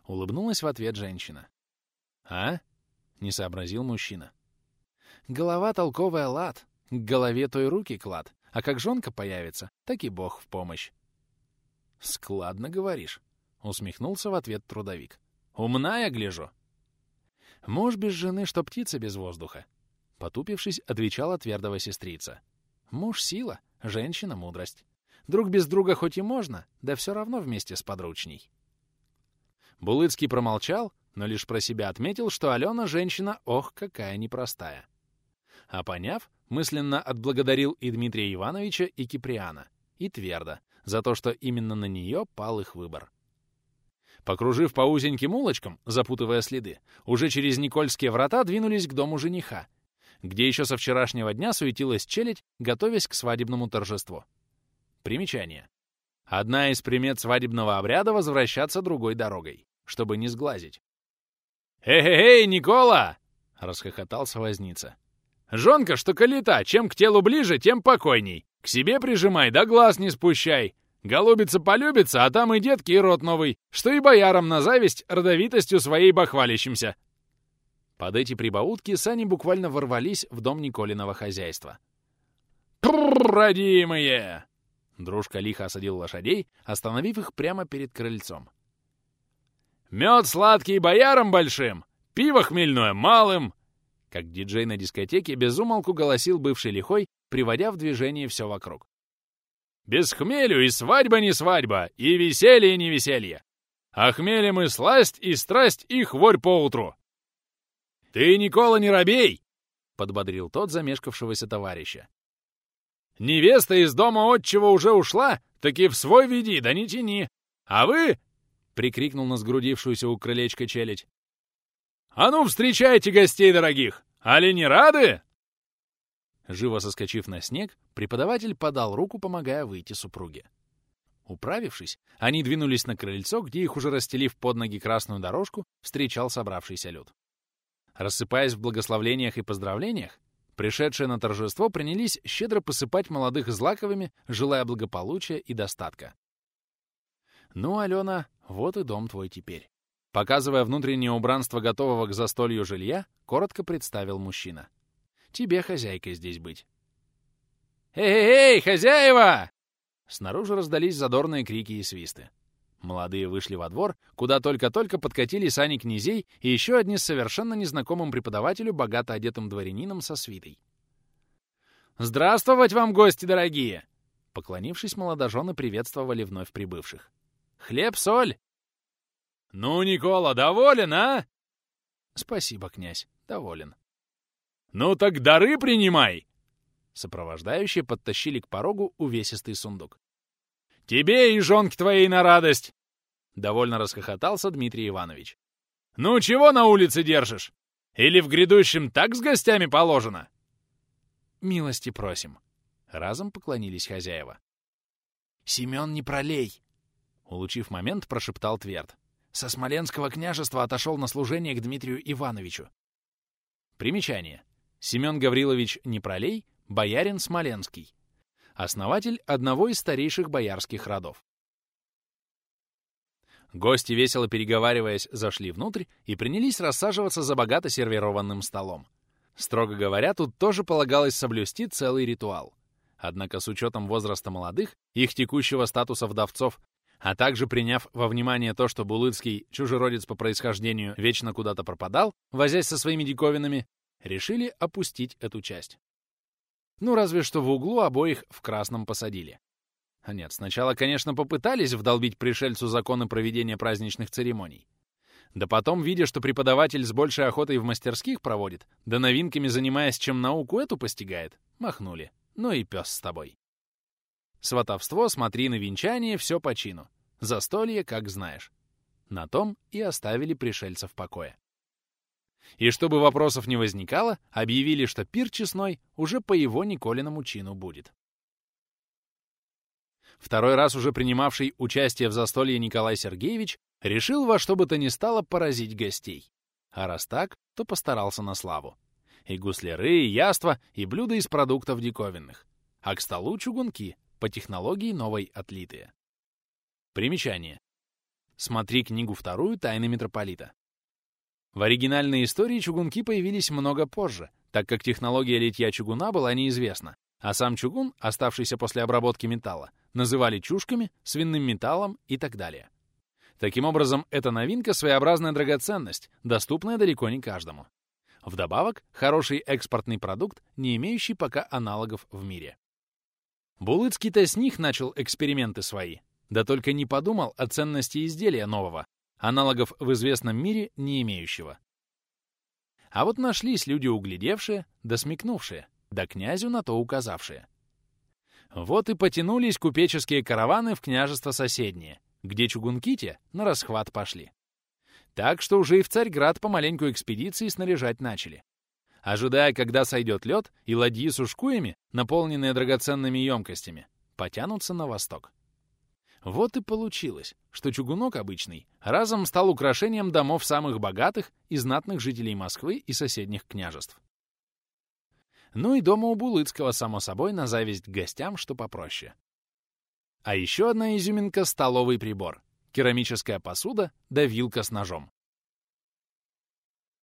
Улыбнулась в ответ женщина. А? Не сообразил мужчина. Голова толковая лад, к голове той руки клад, а как жонка появится, так и бог в помощь. Складно говоришь. Усмехнулся в ответ трудовик. «Умна я гляжу!» «Муж без жены, что птица без воздуха!» Потупившись, отвечала твердого сестрица. «Муж — сила, женщина — мудрость. Друг без друга хоть и можно, да все равно вместе с подручней. Булыцкий промолчал, но лишь про себя отметил, что Алена женщина, ох, какая непростая. А поняв, мысленно отблагодарил и Дмитрия Ивановича, и Киприана, и Тверда, за то, что именно на нее пал их выбор. Покружив по узеньким улочкам, запутывая следы, уже через Никольские врата двинулись к дому жениха, где еще со вчерашнего дня суетилась челядь, готовясь к свадебному торжеству. Примечание. Одна из примет свадебного обряда — возвращаться другой дорогой, чтобы не сглазить. «Эй-эй-эй, Никола!» — расхохотался возница. «Жонка, что калита, чем к телу ближе, тем покойней. К себе прижимай, да глаз не спущай. Голубица полюбится, а там и детки, и рот новый, что и боярам на зависть родовитостью своей бахвалящимся». Под эти прибаутки сани буквально ворвались в дом Николиного хозяйства. «Прррр, родимые!» Дружка лихо осадил лошадей, остановив их прямо перед крыльцом. «Мед сладкий боярам большим, пиво хмельное малым!» Как диджей на дискотеке безумолку голосил бывший лихой, приводя в движение все вокруг. «Без хмелю и свадьба не свадьба, и веселье не веселье! А хмелем и сласть, и страсть, и хворь поутру!» «Ты, Никола, не робей!» — подбодрил тот замешкавшегося товарища. «Невеста из дома отчего уже ушла, таки в свой веди, да не тяни! А вы...» — прикрикнул на сгрудившуюся у крылечка челядь. «А ну, встречайте гостей дорогих! Али не рады?» Живо соскочив на снег, преподаватель подал руку, помогая выйти супруге. Управившись, они двинулись на крыльцо, где их уже расстелив под ноги красную дорожку, встречал собравшийся люд. Рассыпаясь в благословлениях и поздравлениях, пришедшие на торжество принялись щедро посыпать молодых злаковыми, желая благополучия и достатка. «Ну, Алена, вот и дом твой теперь». Показывая внутреннее убранство готового к застолью жилья, коротко представил мужчина. «Тебе хозяйкой здесь быть». «Эй-эй-эй, хозяева!» Снаружи раздались задорные крики и свисты. Молодые вышли во двор, куда только-только подкатили сани князей и еще одни с совершенно незнакомым преподавателю, богато одетым дворянином со свитой. «Здравствовать вам, гости дорогие!» Поклонившись, молодожены приветствовали вновь прибывших. «Хлеб, соль!» «Ну, Никола, доволен, а?» «Спасибо, князь, доволен». «Ну так дары принимай!» Сопровождающие подтащили к порогу увесистый сундук. Тебе и жонке твоей на радость!» Довольно расхохотался Дмитрий Иванович. «Ну, чего на улице держишь? Или в грядущем так с гостями положено?» «Милости просим!» Разом поклонились хозяева. «Семен, не пролей!» Улучив момент, прошептал Тверд. «Со Смоленского княжества отошел на служение к Дмитрию Ивановичу». Примечание. Семен Гаврилович Непролей, боярин Смоленский основатель одного из старейших боярских родов. Гости, весело переговариваясь, зашли внутрь и принялись рассаживаться за богато сервированным столом. Строго говоря, тут тоже полагалось соблюсти целый ритуал. Однако с учетом возраста молодых, их текущего статуса вдовцов, а также приняв во внимание то, что Булыцкий, чужеродец по происхождению, вечно куда-то пропадал, возясь со своими диковинами, решили опустить эту часть. Ну, разве что в углу обоих в красном посадили. А нет, сначала, конечно, попытались вдолбить пришельцу законы проведения праздничных церемоний. Да потом, видя, что преподаватель с большей охотой в мастерских проводит, да новинками занимаясь, чем науку эту постигает, махнули. Ну и пес с тобой. Сватовство, смотри на венчание, все по чину. Застолье, как знаешь. На том и оставили пришельца в покое. И чтобы вопросов не возникало, объявили, что пир честной уже по его Николиному чину будет. Второй раз уже принимавший участие в застолье Николай Сергеевич решил во что бы то ни стало поразить гостей. А раз так, то постарался на славу. И гусляры, и яства, и блюда из продуктов диковинных. А к столу чугунки, по технологии новой отлитые. Примечание. Смотри книгу вторую «Тайны митрополита». В оригинальной истории чугунки появились много позже, так как технология литья чугуна была неизвестна, а сам чугун, оставшийся после обработки металла, называли чушками, свиным металлом и так далее. Таким образом, эта новинка — своеобразная драгоценность, доступная далеко не каждому. Вдобавок, хороший экспортный продукт, не имеющий пока аналогов в мире. Булыцкий-то с них начал эксперименты свои, да только не подумал о ценности изделия нового, аналогов в известном мире не имеющего. А вот нашлись люди углядевшие, да смекнувшие, да князю на то указавшие. Вот и потянулись купеческие караваны в княжество соседнее, где чугунки на расхват пошли. Так что уже и в Царьград помаленьку экспедиции снаряжать начали. Ожидая, когда сойдет лед, и ладьи с ушкуями, наполненные драгоценными емкостями, потянутся на восток. Вот и получилось, что чугунок обычный разом стал украшением домов самых богатых и знатных жителей Москвы и соседних княжеств. Ну и дома у Булыцкого, само собой, на зависть гостям, что попроще. А еще одна изюминка — столовый прибор. Керамическая посуда да вилка с ножом.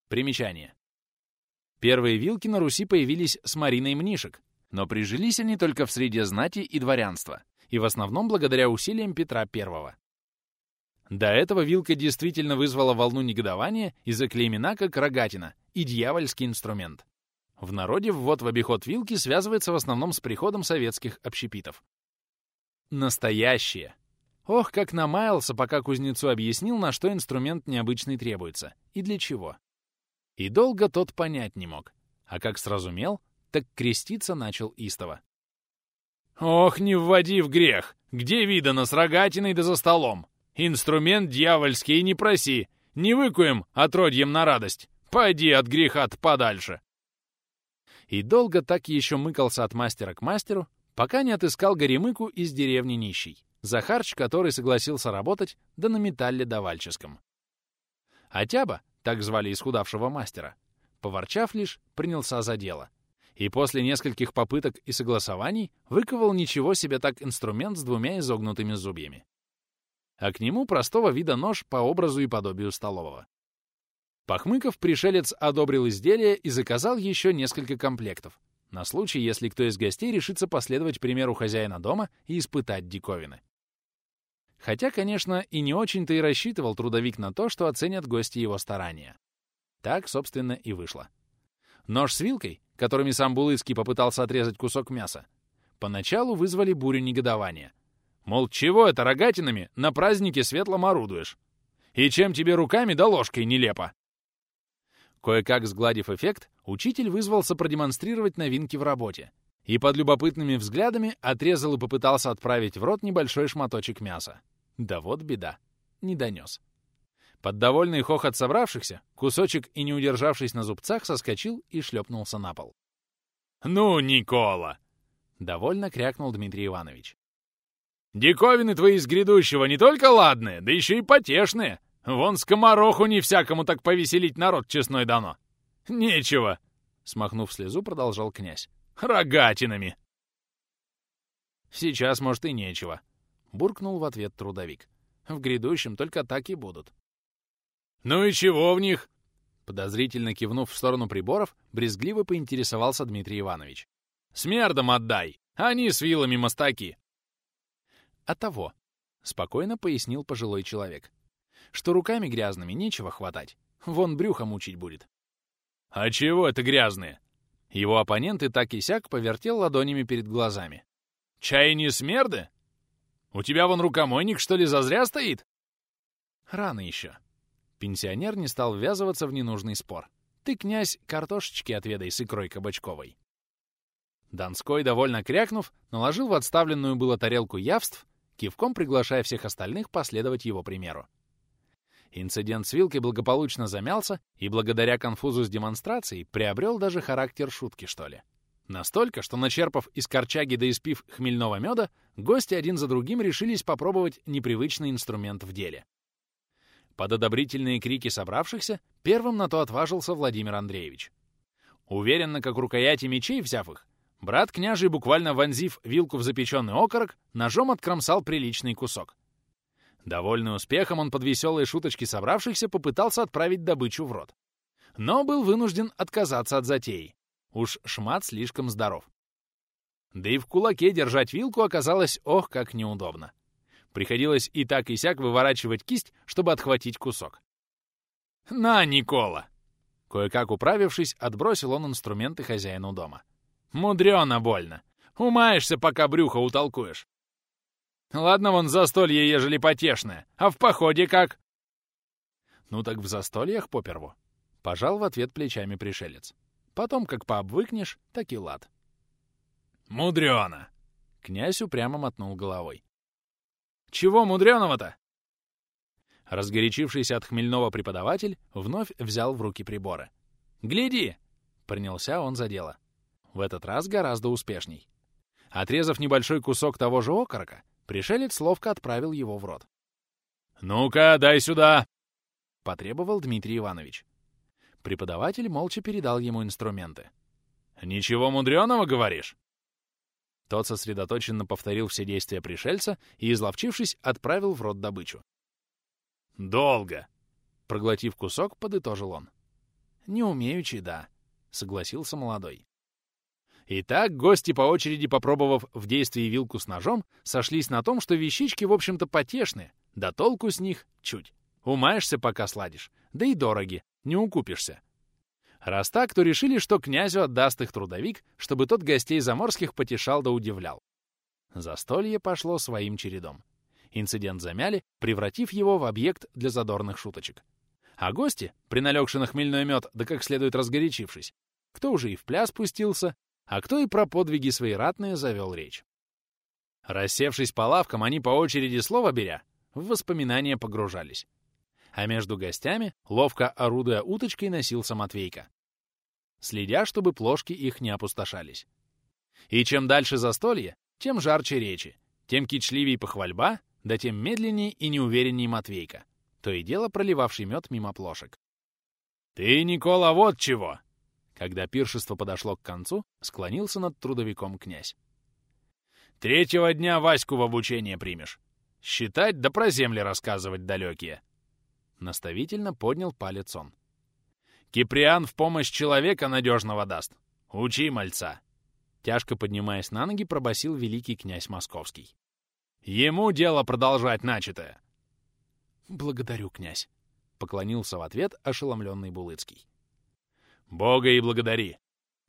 Примечание. Первые вилки на Руси появились с Мариной Мнишек, но прижились они только в среде знати и дворянства, и в основном благодаря усилиям Петра I. До этого вилка действительно вызвала волну негодования и заклеймена как рогатина и дьявольский инструмент. В народе ввод в обиход вилки связывается в основном с приходом советских общепитов. Настоящие. Ох, как намаялся, пока кузнецу объяснил, на что инструмент необычный требуется и для чего. И долго тот понять не мог, а как сразумел, так креститься начал истово. «Ох, не вводи в грех! Где видано с рогатиной да за столом? Инструмент дьявольский не проси, не выкуем отродьем на радость. Пойди от греха-то подальше!» И долго так еще мыкался от мастера к мастеру, пока не отыскал горемыку из деревни нищий, Захарч, который согласился работать, да на металле давальческом. А Тяба, так звали исхудавшего мастера, поворчав лишь, принялся за дело — и после нескольких попыток и согласований выковал ничего себе так инструмент с двумя изогнутыми зубьями. А к нему простого вида нож по образу и подобию столового. Пахмыков пришелец одобрил изделие и заказал еще несколько комплектов, на случай, если кто из гостей решится последовать примеру хозяина дома и испытать диковины. Хотя, конечно, и не очень-то и рассчитывал трудовик на то, что оценят гости его старания. Так, собственно, и вышло. Нож с вилкой которыми сам Булыцкий попытался отрезать кусок мяса, поначалу вызвали бурю негодования. Мол, чего это рогатинами на празднике светлом орудуешь? И чем тебе руками да ложкой нелепо? Кое-как сгладив эффект, учитель вызвался продемонстрировать новинки в работе и под любопытными взглядами отрезал и попытался отправить в рот небольшой шматочек мяса. Да вот беда, не донес. Под довольный хохот собравшихся, кусочек и не удержавшись на зубцах, соскочил и шлепнулся на пол. «Ну, Никола!» — довольно крякнул Дмитрий Иванович. «Диковины твои из грядущего не только ладные, да еще и потешные. Вон скомороху не всякому так повеселить народ честной дано. Нечего!» — смахнув слезу, продолжал князь. «Рогатинами!» «Сейчас, может, и нечего», — буркнул в ответ трудовик. «В грядущем только так и будут. «Ну и чего в них?» Подозрительно кивнув в сторону приборов, брезгливо поинтересовался Дмитрий Иванович. «Смердом отдай! Они с вилами мостаки!» «А того», — спокойно пояснил пожилой человек, «что руками грязными нечего хватать, вон брюхо мучить будет». «А чего это грязные?» Его оппонент и так и сяк повертел ладонями перед глазами. «Чай не смерды? У тебя вон рукомойник, что ли, зазря стоит?» «Рано еще», Пенсионер не стал ввязываться в ненужный спор. «Ты, князь, картошечки отведай с икрой кабачковой». Донской, довольно крякнув, наложил в отставленную было тарелку явств, кивком приглашая всех остальных последовать его примеру. Инцидент с вилкой благополучно замялся и благодаря конфузу с демонстрацией приобрел даже характер шутки, что ли. Настолько, что начерпав из корчаги да испив хмельного меда, гости один за другим решились попробовать непривычный инструмент в деле. Под одобрительные крики собравшихся первым на то отважился Владимир Андреевич. Уверенно, как рукояти мечей взяв их, брат княжий, буквально вонзив вилку в запеченный окорок, ножом откромсал приличный кусок. Довольный успехом, он под веселые шуточки собравшихся попытался отправить добычу в рот. Но был вынужден отказаться от затеи. Уж шмат слишком здоров. Да и в кулаке держать вилку оказалось ох, как неудобно. Приходилось и так и сяк выворачивать кисть, чтобы отхватить кусок. «На, Никола!» Кое-как управившись, отбросил он инструменты хозяину дома. «Мудрёно больно. Умаешься, пока брюхо утолкуешь. Ладно, вон застолье, ежели потешное. А в походе как?» Ну так в застольях поперву. Пожал в ответ плечами пришелец. Потом, как пообвыкнешь, так и лад. Мудрёно! Князь упрямо мотнул головой. Чего мудрёного-то? Разгорячившийся от хмельного преподаватель вновь взял в руки приборы. «Гляди!» — принялся он за дело. В этот раз гораздо успешней. Отрезав небольшой кусок того же окорока, пришелец ловко отправил его в рот. «Ну-ка, дай сюда!» — потребовал Дмитрий Иванович. Преподаватель молча передал ему инструменты. «Ничего мудреного, говоришь?» Тот сосредоточенно повторил все действия пришельца и, изловчившись, отправил в рот добычу. «Долго!» Проглотив кусок, подытожил он. «Не умеючи, да», — согласился молодой. Итак, гости, по очереди попробовав в действии вилку с ножом, сошлись на том, что вещички, в общем-то, потешны, да толку с них чуть. Умаешься, пока сладишь, да и дороги, не укупишься. Раз так, то решили, что князю отдаст их трудовик, чтобы тот гостей заморских потешал да удивлял. Застолье пошло своим чередом. Инцидент замяли, превратив его в объект для задорных шуточек. А гости, приналегши на хмельной мед, да как следует разгорячившись, кто уже и в пляс пустился, а кто и про подвиги свои ратные завел речь. Рассевшись по лавкам, они по очереди слова беря, в воспоминания погружались. А между гостями, ловко орудуя уточкой, носился Матвейка, следя, чтобы плошки их не опустошались. И чем дальше застолье, тем жарче речи, тем кичливей похвальба, да тем медленней и неуверенней Матвейка, то и дело проливавший мед мимо плошек. «Ты, Никола, вот чего!» Когда пиршество подошло к концу, склонился над трудовиком князь. «Третьего дня Ваську в обучение примешь. Считать да про земли рассказывать далекие». Наставительно поднял палец он. «Киприан в помощь человека надежного даст. Учи мальца!» Тяжко поднимаясь на ноги, пробасил великий князь Московский. Ему дело продолжать начатое. Благодарю, князь. Поклонился в ответ ошеломленный Булыцкий. Бога и благодари.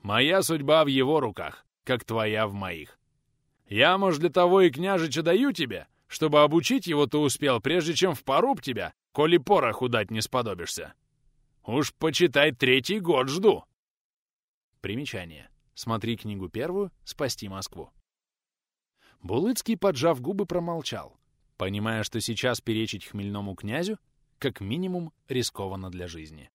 Моя судьба в его руках, как твоя в моих. Я, может, для того и княжича даю тебе, чтобы обучить его ты успел, прежде чем в поруб тебя, коли пороху дать не сподобишься. Уж почитай, третий год жду. Примечание. Смотри книгу первую «Спасти Москву». Булыцкий, поджав губы, промолчал, понимая, что сейчас перечить хмельному князю как минимум рискованно для жизни.